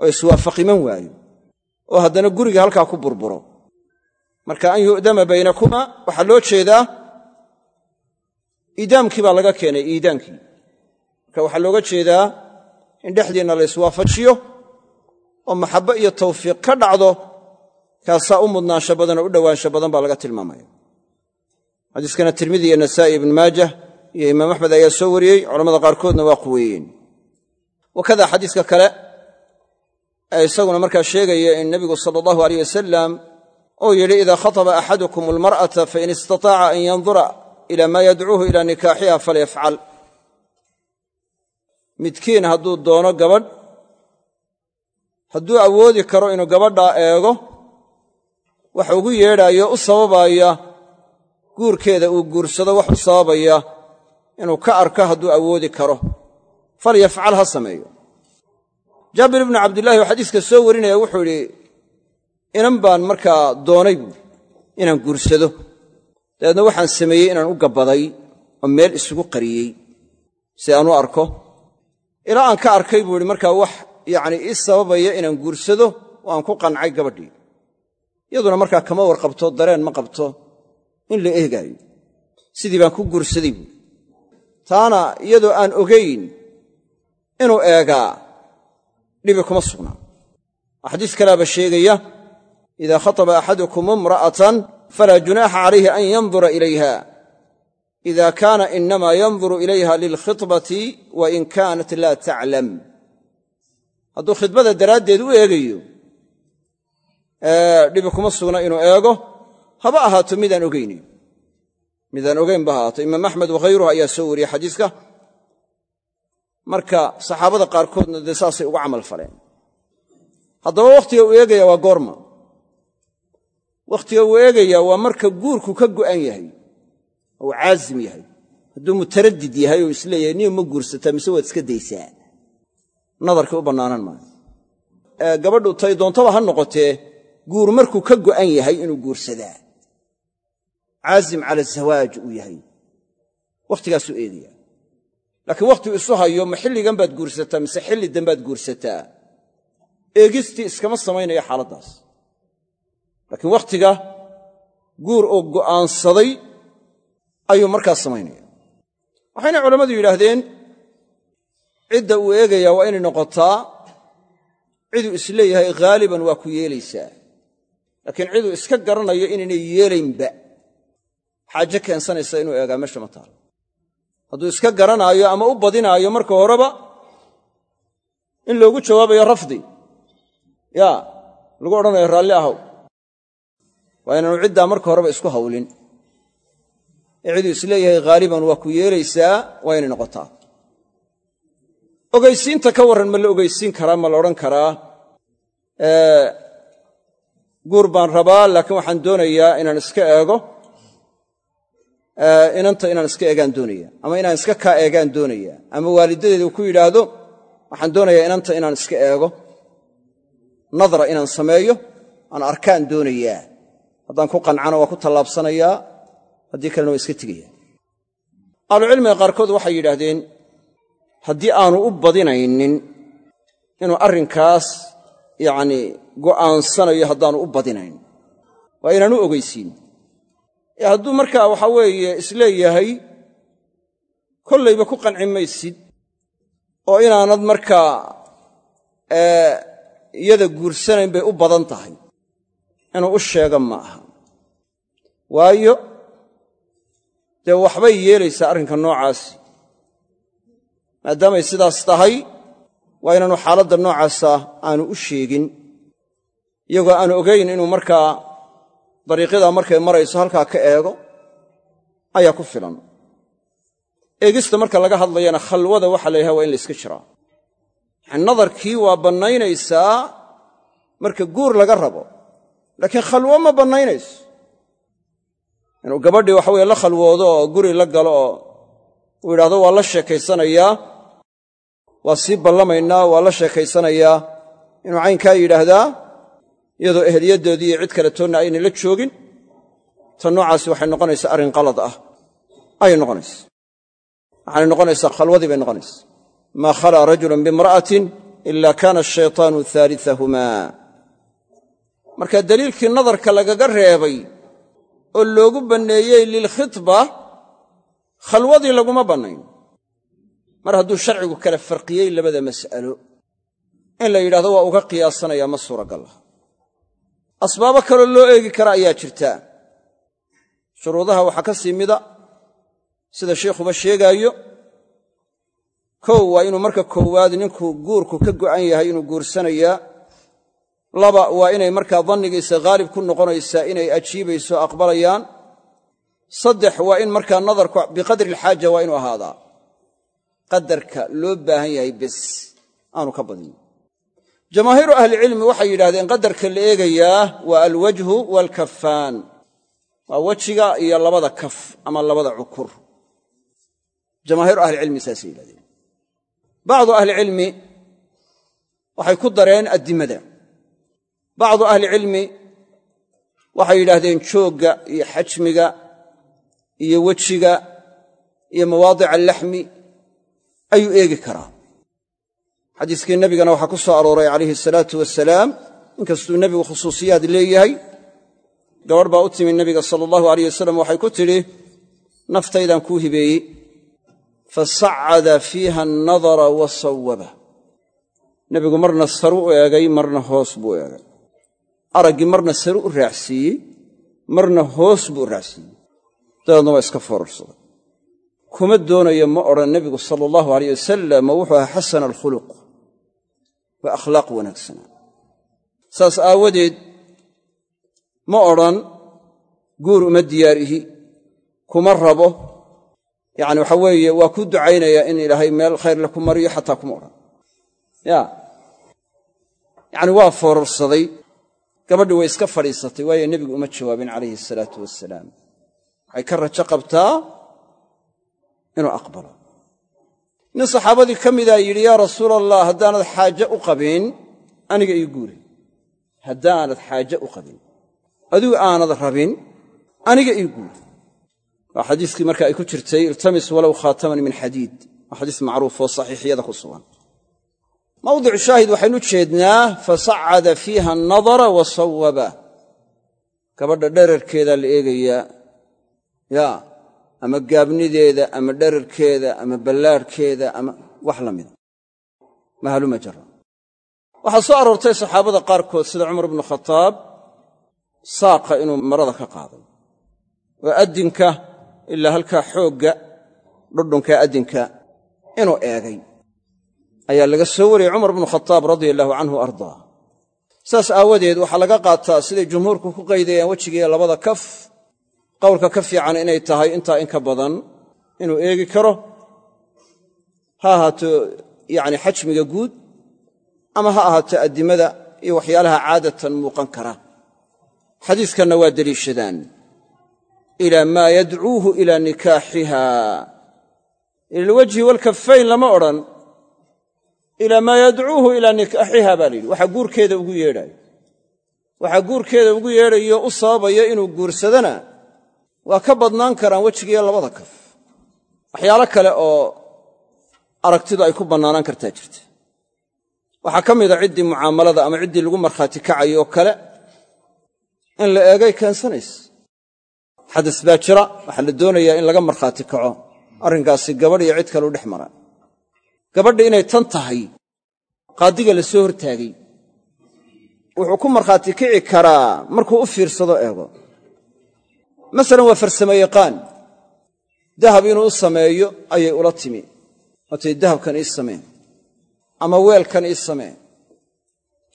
oo iswaafaqiman waayo oo haddana guriga halkaa ku burburo. Marka an yu'dama baynakuma waxaa loo jeedaa iidaamkii baa laga keenay iidaankii. Marka waxaa looga jeedaa in dhexdiinna la iswaafajiyo oo maxabbo iyo tawfiiq ka dhacdo kaasaa u mudnaansho badan oo u dhowaansho badan baa laga tilmaamaya xadiiskana tirmidi iyo nasaa'i ibnu maajah iyo imaam axmed ayaa soo wariyey culamada qaarkoodna waa quweeyeen. Wakada xadiiska kale ee isaguna markaa sheegaya in nebigu sala allahu aleyh wasalam uu yidhi idaa khataba axadukum almar'ata fain istataaca an yandura ila maa yadcuuhu ila nikaaxiha falyafcal. Midkiin hadduu doono gabadh hadduu awoodi karo inuu gabadhaa eego wax ugu yeedhaayo u sababaya guurkeeda uu guursado wax u sababaya inuu ka arko hadduu awoodi karo. Falyafcal ha sameeyo. Jaabir ibnu cabdillaahi oo xadiiska soo warinaya wuxuu idhi inan baan markaa doonay buui inaan guursado. Dabeedna waxaan sameeyey inaan u gabbaday oo meel isugu qariyey si aan u arko. Ilaa aan ka arkay buu idhi markaa wax yacni ii sababaya inaan guursado oo aan ku qancay gabadhii. Iyaduna markaa kama warqabto dareen ma qabto in la eegaayo. Sidii baan ku guursaday buui taana iyadoo aan ogayn inuu eegaa dhibi kuma sugnaa. Xadiis kalaaba sheegaya idaa khataba axadukum imra'atan falaa junaaxa calayhi an yandura ilayha. Ida kaana inamaa yanduru ilayha lilkhitbati wa in kaanat laa taclam hadduu khidbada daraaddeed u eegayo dhibi kuma sugna inuu eego haba ahaato midaan ogayni midaan ogayn ba ahaato. Imaam axmed wakhayruhu ayaa soo wariyey xadiiska. Marka saxaabada qaarkoodna dee saasay uga camal faleen. Haddaba wakhtiga uu eegaya waa goorma. Wakhtiga uu eegaya waa marka guurku ka go'an yahay. Oo uu caazim yahay. Hadduu mutaradid yahay oo is leeyahay niyo ma guursataa mise waad iska daysaa? Nadarkii u bannaanan maayo. Gabadhu tay doontaba ha noqotee guur markuu ka go'an yahay inuu guursadaa caazim cala zawaaj uu yahay. Wakhtigaasuu eegaya laakiin wakhtigu isu hayo ma xilligan baad guursataa mise xilli dambaad guursataa? Eegistii iskama samaynayo xaaladdaas. Laakiin wakhtiga guur oo go'aansaday ayuu markaas samaynaya waxayna culammadu yidhaahdeen cidda uu eegayaa waa inay noqotaa ciduu is leeyahay haaliban waa ku yeelaysaa. Laakiin ciduu iska garanayo inaynay yeelaynba xaaje keensanaysa inuu eegaa meesha ma taalo. Hadduu iska garanaayo ama u badinaayo marka horeba in loogu jawaabayo rafdi yaa lagu odhanayo raalli ahow waa inaanu ciddaa marka horeba isku hawlin. Ee ciduu is leeyahay haaliban waa ku yeelaysaa waa inay noqotaa. Ogaysiinta ka warran ma la ogaysiin karaa ma la odhan karaa. Guur baan rabaa laakiin waxaan doonayaa inaan iska eego inanta inaan iska eegaan doonaya ama inaan iska kaa eegaan doonaya ama waalidadeedu ku yidhaahdo waxaan doonayaa inanta inaan iska eego nadra inaan sameeyo aan arkaan doonayaa. Haddaan ku qancana waa ku tallaabsanayaa haddii kalena waa iska tegaya ahlucilmiga qaarkood waxay yidhaahdeen haddii aanu u badinaynin inuu arrinkaas yacnii go'aansanayo haddaanu u badinayn waa inaanu ogeysiin hadduu markaa waxaa weeye is leeyahay kollayba ku qanci maysid oo inaanad markaa iyada guursanayn bay u badan tahay. Inuu u sheego ma aha. Waayo dee waxbay yeelaysaa arrinka noocaasi. Maadaamay sidaas tahay waa inaanu xaaladda noocaasa aanu u sheegin iyagoo aanu ogayn inuu markaa dariiqyadaa markay marayso halkaa ka eego ayaa ku filan. Eegista marka laga hadlayana khalwada waxa la yidhaha waa in la iska jiraa. Yani nadarkii waa bannaynaysaa marka guur laga rabo laakiin khalwo ma bannaynayso. Inuu gabadhii waxa weye la khalwoodo oo guri la galo oo uu yidhahdo waa la sheekaysanayaa waa sii ballamaynaa waa la sheekaysanayaa inuu caynkaa yidhaahdaa iyadoo ehliyaddoodii iyo cid kale toonna aynay la joogin ta noocaasi waxay noqonaysaa arrin qalad ah. Ayay noqonaysa waxaanay noqonaysaa khalwadii bay noqonaysa maa khalaa rajulun biimra'atin ila kaana ashaytaanu haalisahumaa marka daliilkii nadarka lagaga reebay oo loogu banneeyey lilkhitba khalwadii laguma bannayn. Mar hadduu sharcigu kala farqiyey labada mas'alo in la yidhahdo waa uga qiyaasanayaa ma suuragal ah asbaabo kaloo loo eegi kara ayaa jirta. Shuruudaha waxaa ka sii mida sida sheikhuba sheegaayo kow waa inuu marka koowaad ninkuu guurku ka go'an yahay inuu guursanayaa laba waa inay markaa dannigiisa haalib ku noqonaysaa inay ajiibayso aqbalayaan saddex waa in markaa nadarku biqadri alxaaja waa inuu ahaadaa. Qadarka loo baahan yahay bes aanu ka badin jamaahiiru ahlicilmi waxay yidhahdeen qadarka la eegayaa waa alwajhu waalkafaan waa wejiga iyo labada kaf ama labada cukur. Jamaahiiru ahlicilmi saasay yidhahdeen bacdu ahlicilmi waxay ku dareen addimada. Bacdu ahlicilmi waxay yidhaahdeen joogga iyo xajmiga iyo wejiga iyo mawaadica alaxmi ayuu eegi karaa xadiiskii nebigana waxaa ku soo arooray calayhi salaatu wasalaam inkastuu nebigu khusuusiyaad leeyahay. Gabadh baa u timi nebiga sala allahu alayh wasalam waxay ku tidhi naftaydan kuu hibeeyey. Fasacada fiiha annadara wa sawwaba. Nebigu marna saru u eegay marna hoos buu eegay. Araggii marna saru u raacsiiyey marna hoos buu u raacsiiyey. Dabeedna waa iska foorarsaday. Kuma doonayo ma odhan nebigu sala allahu alayh wasalam wuxuu ahaa xasana alkhuluq waa akhlaaq wanaagsanaa saas aawadeed ma odhan guur uma diyaarihi kuma rabo. Yacni waxa weeye waa ku ducaynayaa in ilaahay meel khayrle ku mariyo xataa kuma odhan. Ya. Yacni waa foorarsaday gabadhii way iska fadhiisatay waayo nebigu uma jawaabin calayhi asalaatu wasalaam waxay ka rajo qabtaa inuu aqbalo nin saxaabadii ka midaa yidhi yaa rasuula allah haddaanad xaaje u qabin aniga ii guuri. Haddaanad xaaje u qabin. Adigu aanad rabin aniga ii guuri. Waa xadiiskii marka ay ku jirtay iltamis walow khaataman min xadiid. Waa xadiis macruuf oo saxiixiyada ku sugan. Mawdicu shaahid waxaynu jeednaa fasacada fiiha annadara wa sawwaba. Gabadha dherarkeedaa la eegayaa. Yaa ama gaabnideeda ama dherarkeeda ama ballaadhkeeda ama wax la mida mahaluma jara waxaa soo aroortay saxaabada qaarkood sida cumar bnu khataab saaqa inuu marada ka qaaday. Oo addinka ilaa halkaa xoogga dhudhunka addinka inuu eegay. Ayaa laga soo wariyey cumar bnu khataab radia allahu canhu ardaa. Saas aawadeed waxaa laga qaataa siday jumhuurku ku qaydayaan wejigiiyo labada kaf qowlka ka fiican inay tahay intaa in ka badan inuu eegi karo. Ha ahaato yacni xajmiga guud ama ha ahaato addimada iyo waxyaalaha caadatan muuqan kara. Xadiiskanna waa deliishadaan. Ilaa maa yadcuuhu ilaa nikaaxiha. Ilalwajhi waalkafayn lama odhan. Ilaa maa yadcuuhu ilaa nikaaxiha baa la yidhi. Waxaa guurkeeda ugu yeedhaayo waxaa guurkeeda ugu yeedhayo u sababaya inuu guursadana waa ka badnaan karaan wejigiiyo labada kaf. Waxyaalo kale oo aragtidu ay ku bannaanaan kartaa jirta. Waxaa ka mida ciddii mucaamalada ama ciddii lagu markhaati kacayo oo kale in la eegay keensanaysa. Xadas baa jira waxaa la doonayaa in laga markhaati kaco arrinkaasi gabadh iyo cid kaleu dhex mara. Gabadha inay tan tahay qaadiga la soo hortaagay. Wuxuu ku markhaati kici karaa markuu u fiirsado eego masalan waa farsamo yaqaan. Dahab inuu u sameeyo ayay ula timi. Waatay dahabkan ii samee ama weelkan ii samee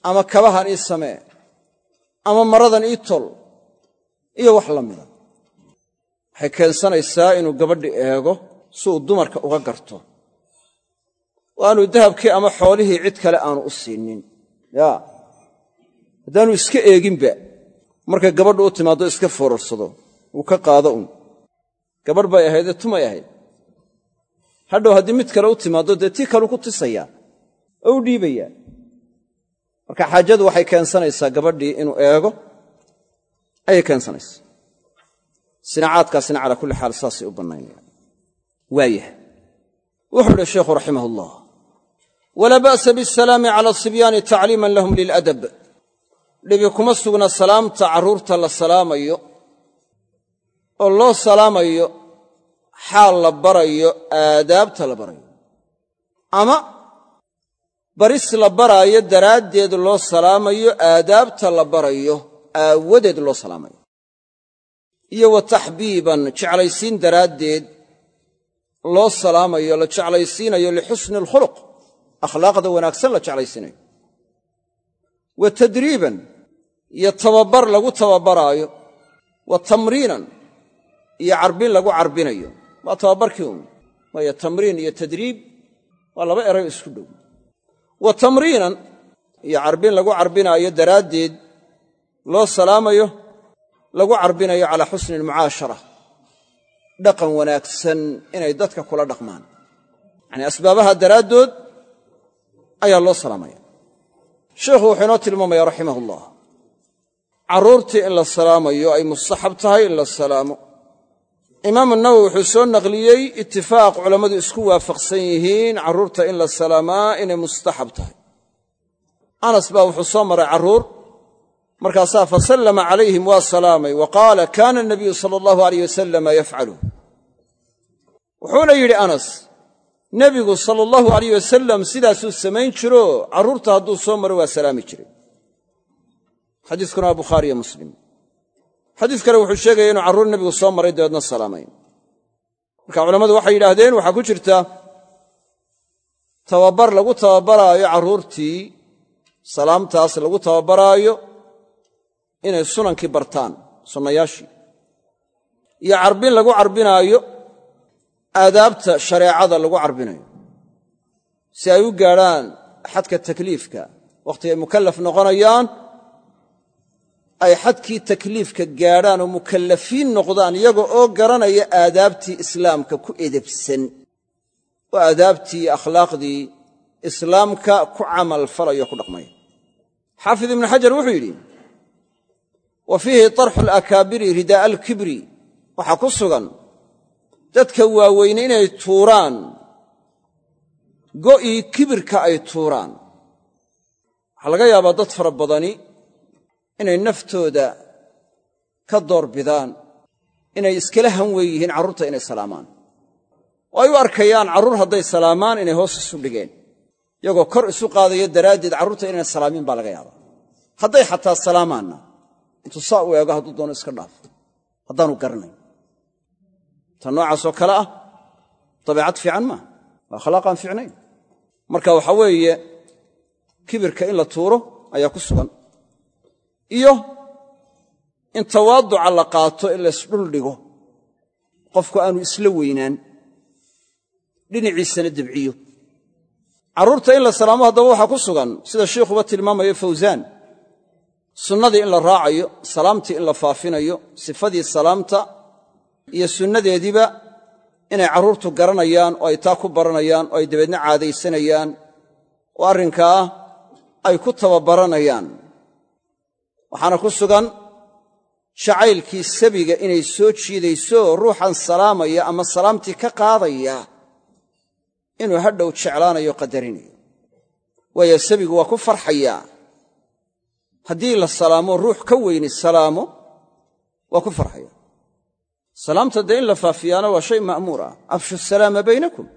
ama kabahan ii samee ama maradan ii tol iyo wax la mida. Waxay keensanaysaa inuu gabadhi eego si uu dumarka uga garto. Oo aanu dahabkii ama xoolihii cid kale aanu u siinin. Yaa. Haddaanu iska eeginba markay gabadhu u timaaddo iska foorarsado uu ka qaado un gabadh bay ahaydee tumay ahayd. Hadhow haddii mid kale u timaaddo dee tii kaleu ku tisayaa oo u dhiibayaa. Marka xaajadu waxay keensanaysaa gabadhii inuu eego ayay keensanaysaa. Sinacaadkaasina calaa kulli xaal saasay u bannaynayaan. Waayah wuxuu idhi sheikhu raximahullah walaa ba'sa bisalaami cala asibyaani tacliiman lahum liladab dhibi kuma sugna salaamta carruurta la salaamayo oo loo salaamayo xaal la barayo aadaabta la barayo. Ama baris la baraayo daraaddeed loo salaamayo aadaabta la barayo aawadeed loo salaamayo. Iyo wa taxbiiban jeclaysiin daraaddeed loo salaamayo la jeclaysiinayo lixusni alkhuluq. Akhlaaqda wanaagsan la jeclaysiinayo. Wa tadriiban iyo tababar lagu tababaraayo. Wa tamriinan iyo carbin lagu carbinayo. Waa tababarkii un waayo tamriin iyo tadriib. Waa laba erayo isku dhow. Wa tamriinan iyo carbin lagu carbinaayo daraaddeed loo salaamayo lagu carbinayo calaa xusni almucaashara dhaqan wanaagsan inay dadka kula dhaqmaan. Yacanii asbaabaha daraaddood ayaa loo salaamaya. Sheikhu wuxuu inoo tilmaamaya raximah ullah carruurtii in la salaamayo ay mustaxab tahay in la salaamo imaamu nawowi wuxuu soo naqliyey itifaaq culammadu isku waafaqsan yihiin carruurta in la salaamaa inay mustaxab tahay. Anas baa wuxuu soo maray carruur markaasaa fasallama calayhim waa salaamay wa qaala kaana anabiyu sala allahu alayh wasalama yafcalu. Wuxuuna yidhi anas nebigu sala allahu alayh wasalam sidaasuu samayn jiro carruurta hadduu soo maro waa salaami jiray. Xadiiskuna waa bukhaariyo muslim xadiis kale wuxuu sheegaya inuu carruur nebigu soo maray dabeedna salaamay marka culammadu waxay yidhaahdeen waxaa ku jirta tababar lagu tababaraayo carruurtii salaamtaas lagu tababaraayo inay sunankii bartaan sunnayaashii. Iyo carbin lagu carbinaayo aadaabta shareecada lagu carbinayo. Si ay u gaadhaan xadka takliifka wakhtigay mukallaf noqonayaan ay xadkii takliifka gaadhaan oo mukallafiin noqdaan iyaga oo garanaya aadaabtii islaamka ku edebsan oo aadaabtii iyo akhlaaqdii islaamka ku camal falayo ku dhaqmaya. Xaafid ibnu xajar wuxuu yidhi wa fiihi tarxu alakaabiri ridaa'a alkibri. Waxaa ku sugan dadka waaweyne inay tuuraan go'ii kibirka ay tuuraan. Waxaa laga yaabaa dad fara badani inay naftooda ka doorbidaan inay iskala hanweyn yihiin carruurta inay salaamaan. Oo ay u arkayaan carruur hadday salaamaan inay hoos isu dhigeen. Iyagoo kor isu qaadaya daraaddeed carruurta inayna salaamiin baa laga yaabaa. Hadday xataa salaamaanna intuu saa u eego hadduu doono iska dhaafo haddaanu garanayn. Ta noocaasoo kale ah dabeicad fiican maaha waa akhlaaqaan fiicnayn. Marka waxaa weeye kibirka in la tuuro ayaa ku sugan iyo in tawaaduca la qaato in laysdhul dhigo qofku aanu isla weynaan dhinaciisana debciyo carruurta in la salaamo haddaba waxaa ku sugan sida sheikhuba tilmaamayo fawsaan sunnadii in la raacayo salaamtii in la faafinayo sifadii salaamta iyo sunnadeediiba inay carruurtu garanayaan oo ay taa ku baranayaan oo ay dabeedna caadaysanayaan oo arrinkaa ay ku tababaranayaan waxaana ku sugan jacaylkii sabiga inay soo jiidayso ruuxan salaamaya ama salaamtii ka qaadaya inuu hadhow jeclaanayo qadarinayo waayo sabigu waa ku farxayaa haddii la salaamo ruux ka weyni salaamo waa ku farxaya. Salaamta dee in la faafiyaana waa shay ma'muur ah. Afshu salaama baynakum.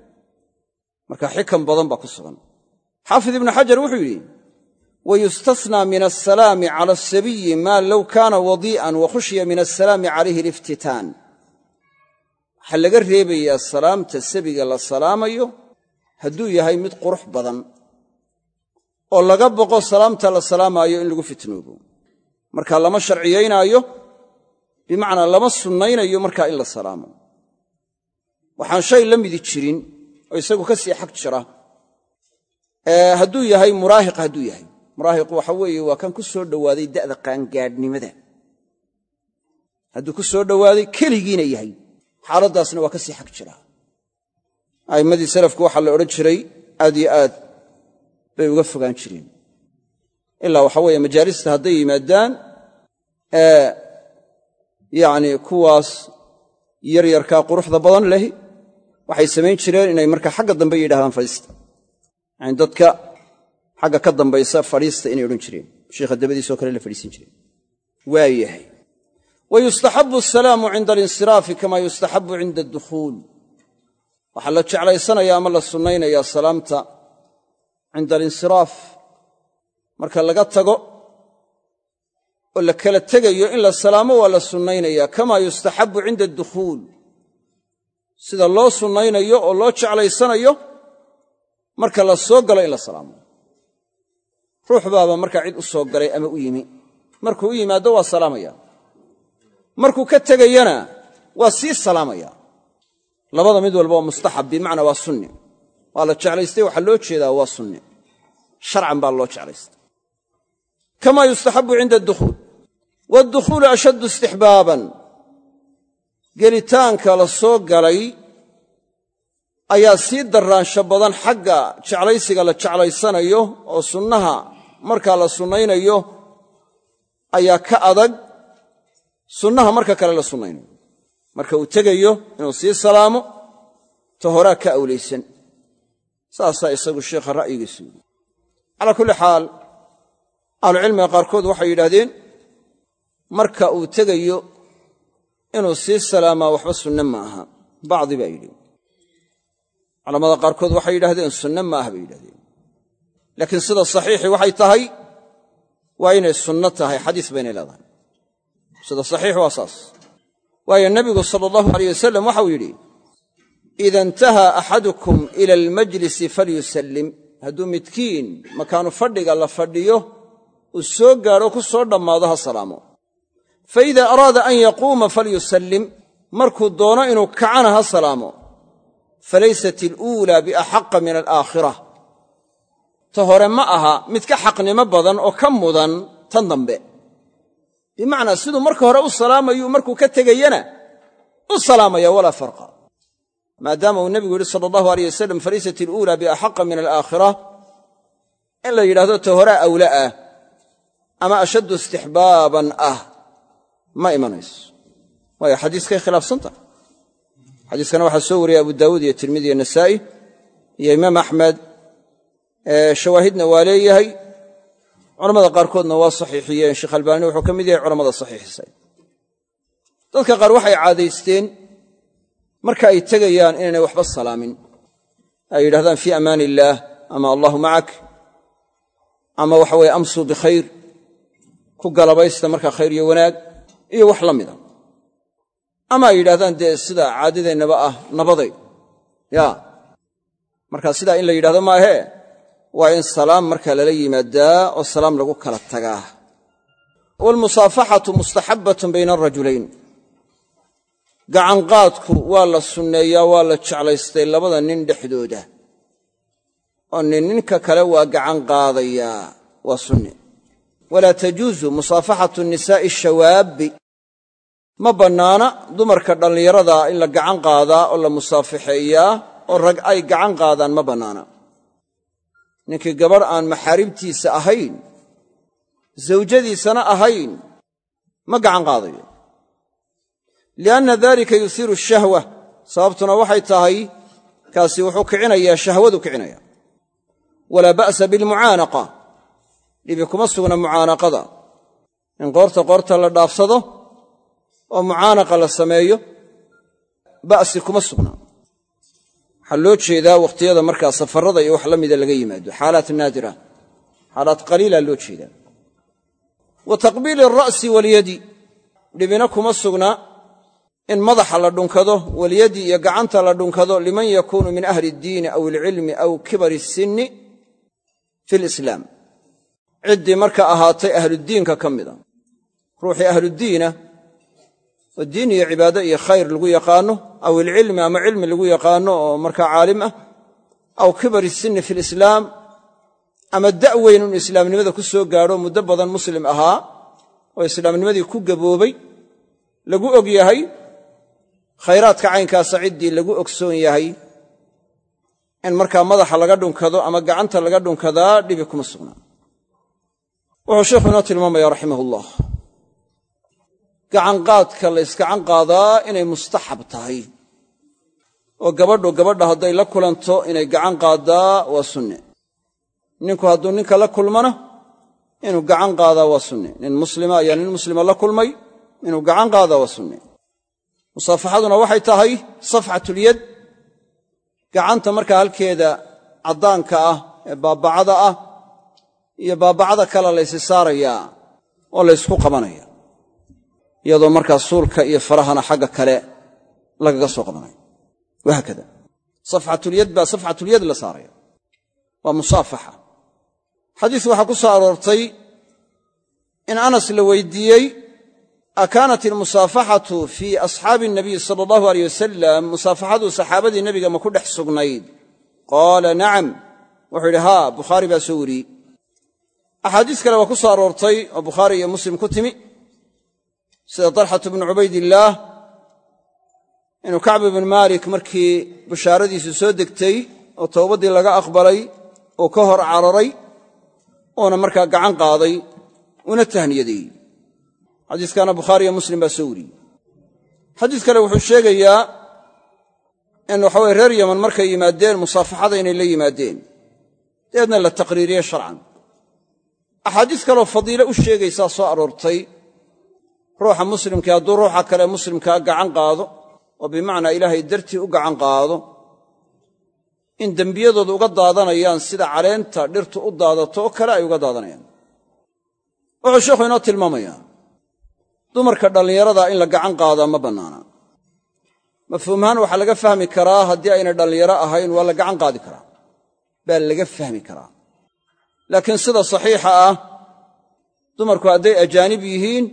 Marka xikam badan baa ku sugan. Xaafid ibnu xajar wuxuu yidhi wayustasnaa min alsalaami cala asabiyi maa low kaana wadii'an wa khushiya min alsalaami calayhi aliftitaan waxaa laga reebayaa salaamta sabiga la salaamayo hadduu yahay mid qurux badan oo laga boqo salaamta la salaamaayo in lagu fitnoobo marka lama sharciyaynaayo bimacnaa lama sunnaynayo markaa in la salaamo waxaan shay la midi jirin oo isagu ka sii xag jira hadduu yahay muraahiq hadduu yahay muraahiqu waxa weeye waa kan ku soo dhowaaday da'da qaangaadhnimada. Hadduu ku soo dhowaaday keligiina yahay. Xaaladdaasna waa ka sii xag jira a'immadii salafku waxaa la odhan jiray aad yo aad bay uga fogaan jireen. Ilaa waxa weeye majaalista hadday yimaadaan yacnii kuwaas yaryarkaa quruxda badan lehi waxay samayn jireen inay markaa xagga dambe yidhahdaan fadhiista. Yani dadka xagga ka dambaysa fadhiista inay odhan jireen. Sheikha dabadiisoo kale la fadhiisin jireen waa yahay. Wa yustaxabu asalaamu cinda alinsiraafi kama yustaxabu cinda addukhuul waxaa la jeclaysanaya ama la sunnaynayaa salaamta cinda alinsiraaf. Marka laga tago oo la kala tegayo in la salaamo waa la sunnaynayaa. Kamaa yustaxabu cinda addukhuul sida loo sunnaynayo oo loo jeclaysanayo marka la soo galo in la salaamo ruux baaba markaa cid u soo galay ama u yimi. Markuu u yimaaddo waa salaamaya. Markuu ka tegayana waa sii salaamaya. Labada mid walba waa mustaxab bimacnaa waa sunni. Waa la jeclaystay waxaa loo jeedaa waa sunni. Sharcan baa loo jeclaystay. Kama yustaxabu cinda addukhuul waddukhuulu ashaddu istixbaaban. Gelitaanka la soo galay ayaa sii darraansho badan xagga jeclaysiga la jeclaysanayo oo sunnaha markaa la sunnaynayo ayaa ka adag sunnaha marka kale la sunnaynayo. Marka uu tegayo inuu sii salaamo ta horaa ka awlaysan saasaa isagu sheikha ra'yigiisu yidhi kulli xaal ahlucilmiga qaarkood waxay yidhaahdeen marka uu tegayo inuu sii salaamaa waxba sunne ma aha. Bacdi baa yidhi. Culamada qaarkood waxay yidhahdeen sunne ma aha bay yidhahdeen laakiin sida saxiixii waxay tahay waa inay sunno tahay xadiis baynay leedahay. Sida saxiix waa saas. Waayo nebigu sala allahu aleyh wasalam waxau yidhi ida intahaa axadukum ila almajlisi falyusallim. Hadduu midkiin makaanu fadhiga la fadhiyo uu soo gaadho ku soo dhammaado ha salaamo. Fa idaa araada an yaquuma falyusallim markuu doono inuu kacana ha salaamo. Falaysat iluulaa biaxaqa min alaakhira ta hore ma aha mid ka xaqnimo badan oo ka mudan tan dambe. Bimacnaa siduu marka hore u salaamayuu markuu ka tegayana u salaamaya walaa farqa. Maadaama uu nebigu yidhi sala allahu aleyh wasalam falaysat iluulaa biaxaqa min alaakhira in la yidhahdo ta horaa awla ah ama ashaddu istixbaaban ah ma imanayso. Waayo xadiiskay khilaafsantah xadiiskana waxaa soo wariyey abu daawuud iyo tirmidi iyo nasaa'i iyo imaam axmed shawaahidna waa leeyahay. Culamada qaarkoodna waa saxiixiyeen. Sheekh albaani wuxuu ka mid yahay culamada saxiixisay. Dadka qaar waxay caadaysteen marka ay tegayaan inaynay waxba salaamin. Ay yidhahdaan fii amaan illaah ama allahu macak ama waxa weye amsuu bikhayr ku galabaysta markaa khayr iyo wanaag iyo wax la mida. Ama ay yidhahdaan dee sida caadadaynaba ah nabaday. Ya markaa sidaa in la yidhahdo maahee waa in salaam markaa lala yimaadaa oo salaam lagu kala tagaa. Waalmusaafaxatu mustaxabbatun bayna arajulayn gacanqaadku waa la sunneeyaa waa la jeclaystay labada nin dhexdooda. Oo nin ninka kale waa gacan qaadayaa waa sunne. Walaa tajuusu musaafaxatu nisaa'i shawaabbi ma bannaana dumarka dhallinyarada in la gacan qaadaa oo la musaafixeeyaa oo rag ay gacan qaadaan ma bannaana ninkii gabadh aan maxaarimtiisa ahayn zawjadiisana ahayn ma gacan qaadayo. Lianna dalika yusiiru shahwa sababtuna waxay tahay kaasi wuxuu kicinayaa shahwadu kicinaya. Walaa ba'sa bilmucaanaqa dhibi kuma sugna mucaanaqada. In qoorta qoorta la dhaafsado oo mucaanaqa la sameeyo ba'si kuma sugna waxaa loo jeedaa wakhtiyada markaa safarada iyo wax la mida laga yimaado. Xaalaat naadira. Xaalaad qaliila loo jeedaa. Wa taqbiili alra'si walyadi dhibina kuma sugna in madaxa la dhunkado walyadi iyo gacanta la dhunkado liman yakuunu min ahli iddiini aw ilcilmi aw kibari sinni fi lislaam ciddii marka ahaatay ahluddiinka ka mida. Ruuxii ahluddiina oo diin iyo cibaado iyo khayr lagu yaqaano aw ilcilmi ama cilmi lagu yaqaano oo markaa caalim ah aw kibari sinni fi lislaam ama da' weyn inuu islaamnimada ku soo gaadho muddo badan muslim ahaa oo islaamnimadii ku gaboobay lagu og yahay khayraadka caynkaasa ciddii lagu ogsoon yahay in markaa madaxa laga dhunkado ama gacanta laga dhunkadaa dhibi kuma sugnaa wuxuu sheikhu inoo tilmaamaya raximahullah gacanqaadka la ysgacan qaadaa inay mustaxab tahay. oo gabadhu gabadha hadday la kulanto inay gacan qaaddaa waa sunne. Ninku hadduu ninka la kulmana inuu gacan qaadaa waa sunne. Nin muslima ayaa nin muslima la kulmay inuu gacan qaadaa waa sunne. Musaafaxaduna waxay tahay safxatulyad gacanta markaa halkeeda caddaanka ah ee baabacada ah iyo baabacada kale laysi saarayaa oo laysku qabanaya iyadoo markaa suulka iyo farahana xagga kale lagaga soo qabanayo wahaakada safxatulyad baa safxatulyad la saaraya. Waa musaafaxa. Xadiis waxaa ku soo aroortay in anas la weydiiyey akaanat ilmusaafaxatu fii asxaabi nabiy sala allahu aleyh wasalam musaafaxadu saxaabadii nebiga ma ku dhex sugnayd? Qaala nacam. Wuxuu yidhi haa bukhaari baa soo wariyey. Axaadiis kale waa ku soo aroortay oo bukhaari iyo muslim ku timi sida talxatu bnu cubaydillaah inuu kacb ibnu maalik markii bashaaradiisu soo degtay oo towbaddii laga aqbalay uu ka hor cararay uuna markaa gacan qaaday una tahniyadeeyey xadiiskana bukhaari iyo muslim baa soo wariyey. Xadiis kale wuxuu sheegayaa in waxaweye reer yaman markay yimaadeen musaafaxada inay la yimaadeen. Dabeedna la taqriiriye sharcan. Axaadiis kaleoo fadiile u sheegaysaa soo aroortay ruuxa muslimkii hadduu ruuxa kale muslimkaa gacan qaado oo bimacnaa ilaahay dartii u gacan qaado in dembiyadooda uga daadanayaan sida caleenta dhirtu u daadato oo kale ay uga daadanayaan. Wuxuu sheikhu inoo tilmaamayaa dumarka dhallinyarada in la gacan qaadaa ma bannaana. Mafhuumhaan waxaa laga fahmi karaa haddii aynay dhallinyaro ahayn waa la gacan qaadi karaa. Baa laga fahmi karaa. Laakiin sida saxiixa ah dumarku hadday ajaanib yihiin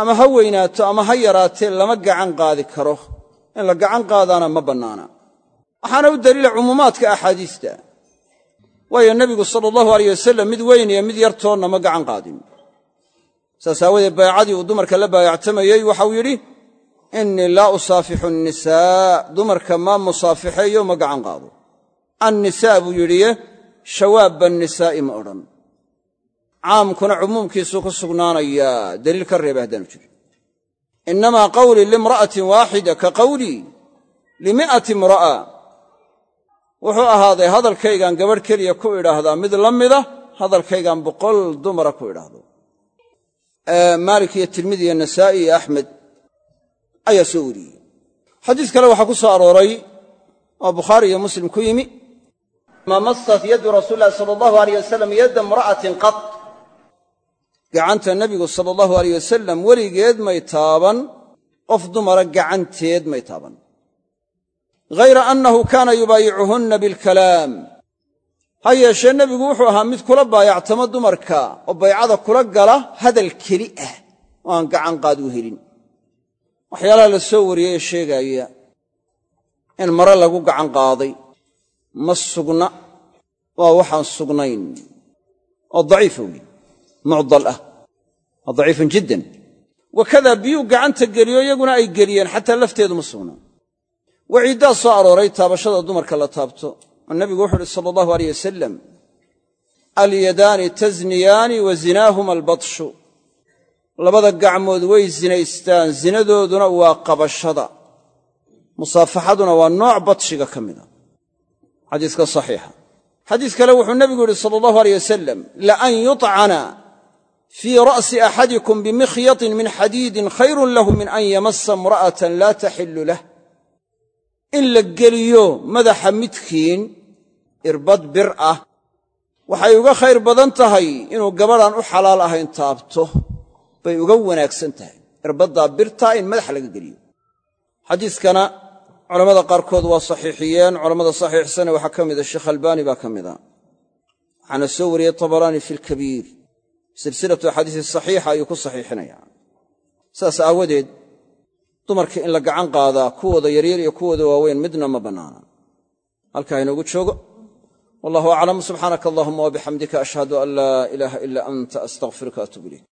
ama ha weynaato ama ha yaraatee lama gacan qaadi karo. In la gacan qaadaana ma bannaana. Waxaana u daliila cumuumaadka axaadiista. Waayo nebigu sala allahu aleyh wasalam mid weyn iyo mid yartoonna ma gacan qaadin. Saas aawadeed baayacadii uu dumarka la baayactamayey waxau yidhi innii laa usaafixu annisaa dumarka ma musaafixeeyo ma gacan qaado. Annisaa buu yidhiye shawaabba nisaa'i ma odhan caamkuna cumuumkiisuu ku sugnaanayaa daliil ka reeba haddaanu jirin. Innamaa qawlii limra'atin waaxida ka qawlii limi'ati imra'a wuxuu ahaaday hadalkaygaan gabadh keliya ku idhaahdaa mid la mida hadalkaygaan boqol dumara ku idhaahdo. Maalik iyo tirmidi iyo nasaa'i iyo axmed ayaa soo wariyey. Xadiis kale waxaa ku soo arooray oo bukhaari iyo muslim ku yimi ma masat yaddu rasuuli lahi gacanta nebigu sala allahu aleyh wasalam weligeed may taaban qof dumara gacanteed may taaban. Ghayra annahu kaana yubaayicuhunna bilkalaam. Ha yeeshee nebigu wuxuu ahaa mid kula baayactamo dumarka oo baycada kula gala hadal keli ah oo aan gacan qaad u helin. Waxyaalaha la soo wariyey ee sheegaaya in mare lagu gacan qaaday. Ma sugna waa waxaan sugnayn oo daciifa weyi mucdal ah waa daciifun jiddan wakadaa biyuu gacanta geliyo iyaguna ay geliyeen xataa lafteedu ma sugna waciiddaa soo arooray taabashada dumarka la taabto. Oo nebigu wuxu uhi sala allahu aleyh wasalam alyadaani tasniyaani wa zinaahuma albatshu. Labada gacmood way zinaystaan zinadooduna waa qabashada. Musaafaxaduna waa nooc badshiga ka mida. Xadiiska saxiixa. Xadiis kale wuxuu nebigu yidhi sala allahu aleyh fii ra'si axadikum bimikhyatin min xadiidin khayrun lahu min an yamasa imra'atan laa taxillu lah in la geliyo madaxa midkiin irbad bir ah waxay uga khayr badan tahay inuu gabadhaan u xalaal ahayn taabto bay uga wanaagsan tahay irbaddaa birtaa in madaxa laga geliyo xadiiskana culammada qaarkood waa saxiixiyeen culammada saxiixsana waxaa ka mida sheekh albaani baa ka mida waxaana soo wariyey tabaraani fi lkabiir silsilatu axaadiisi saxiixa ayuu ku saxiixinaya. Saas aawadeed dumarka in la gacan qaadaa kuwooda yaryar iyo kuwooda waaweyn midna ma bannaana halkaa inoogu joogo wallahu aclam subxaanaka allahuma wabixamdika ashhadu an laa ilaaha ila anta astaqfiruka atuub ilayk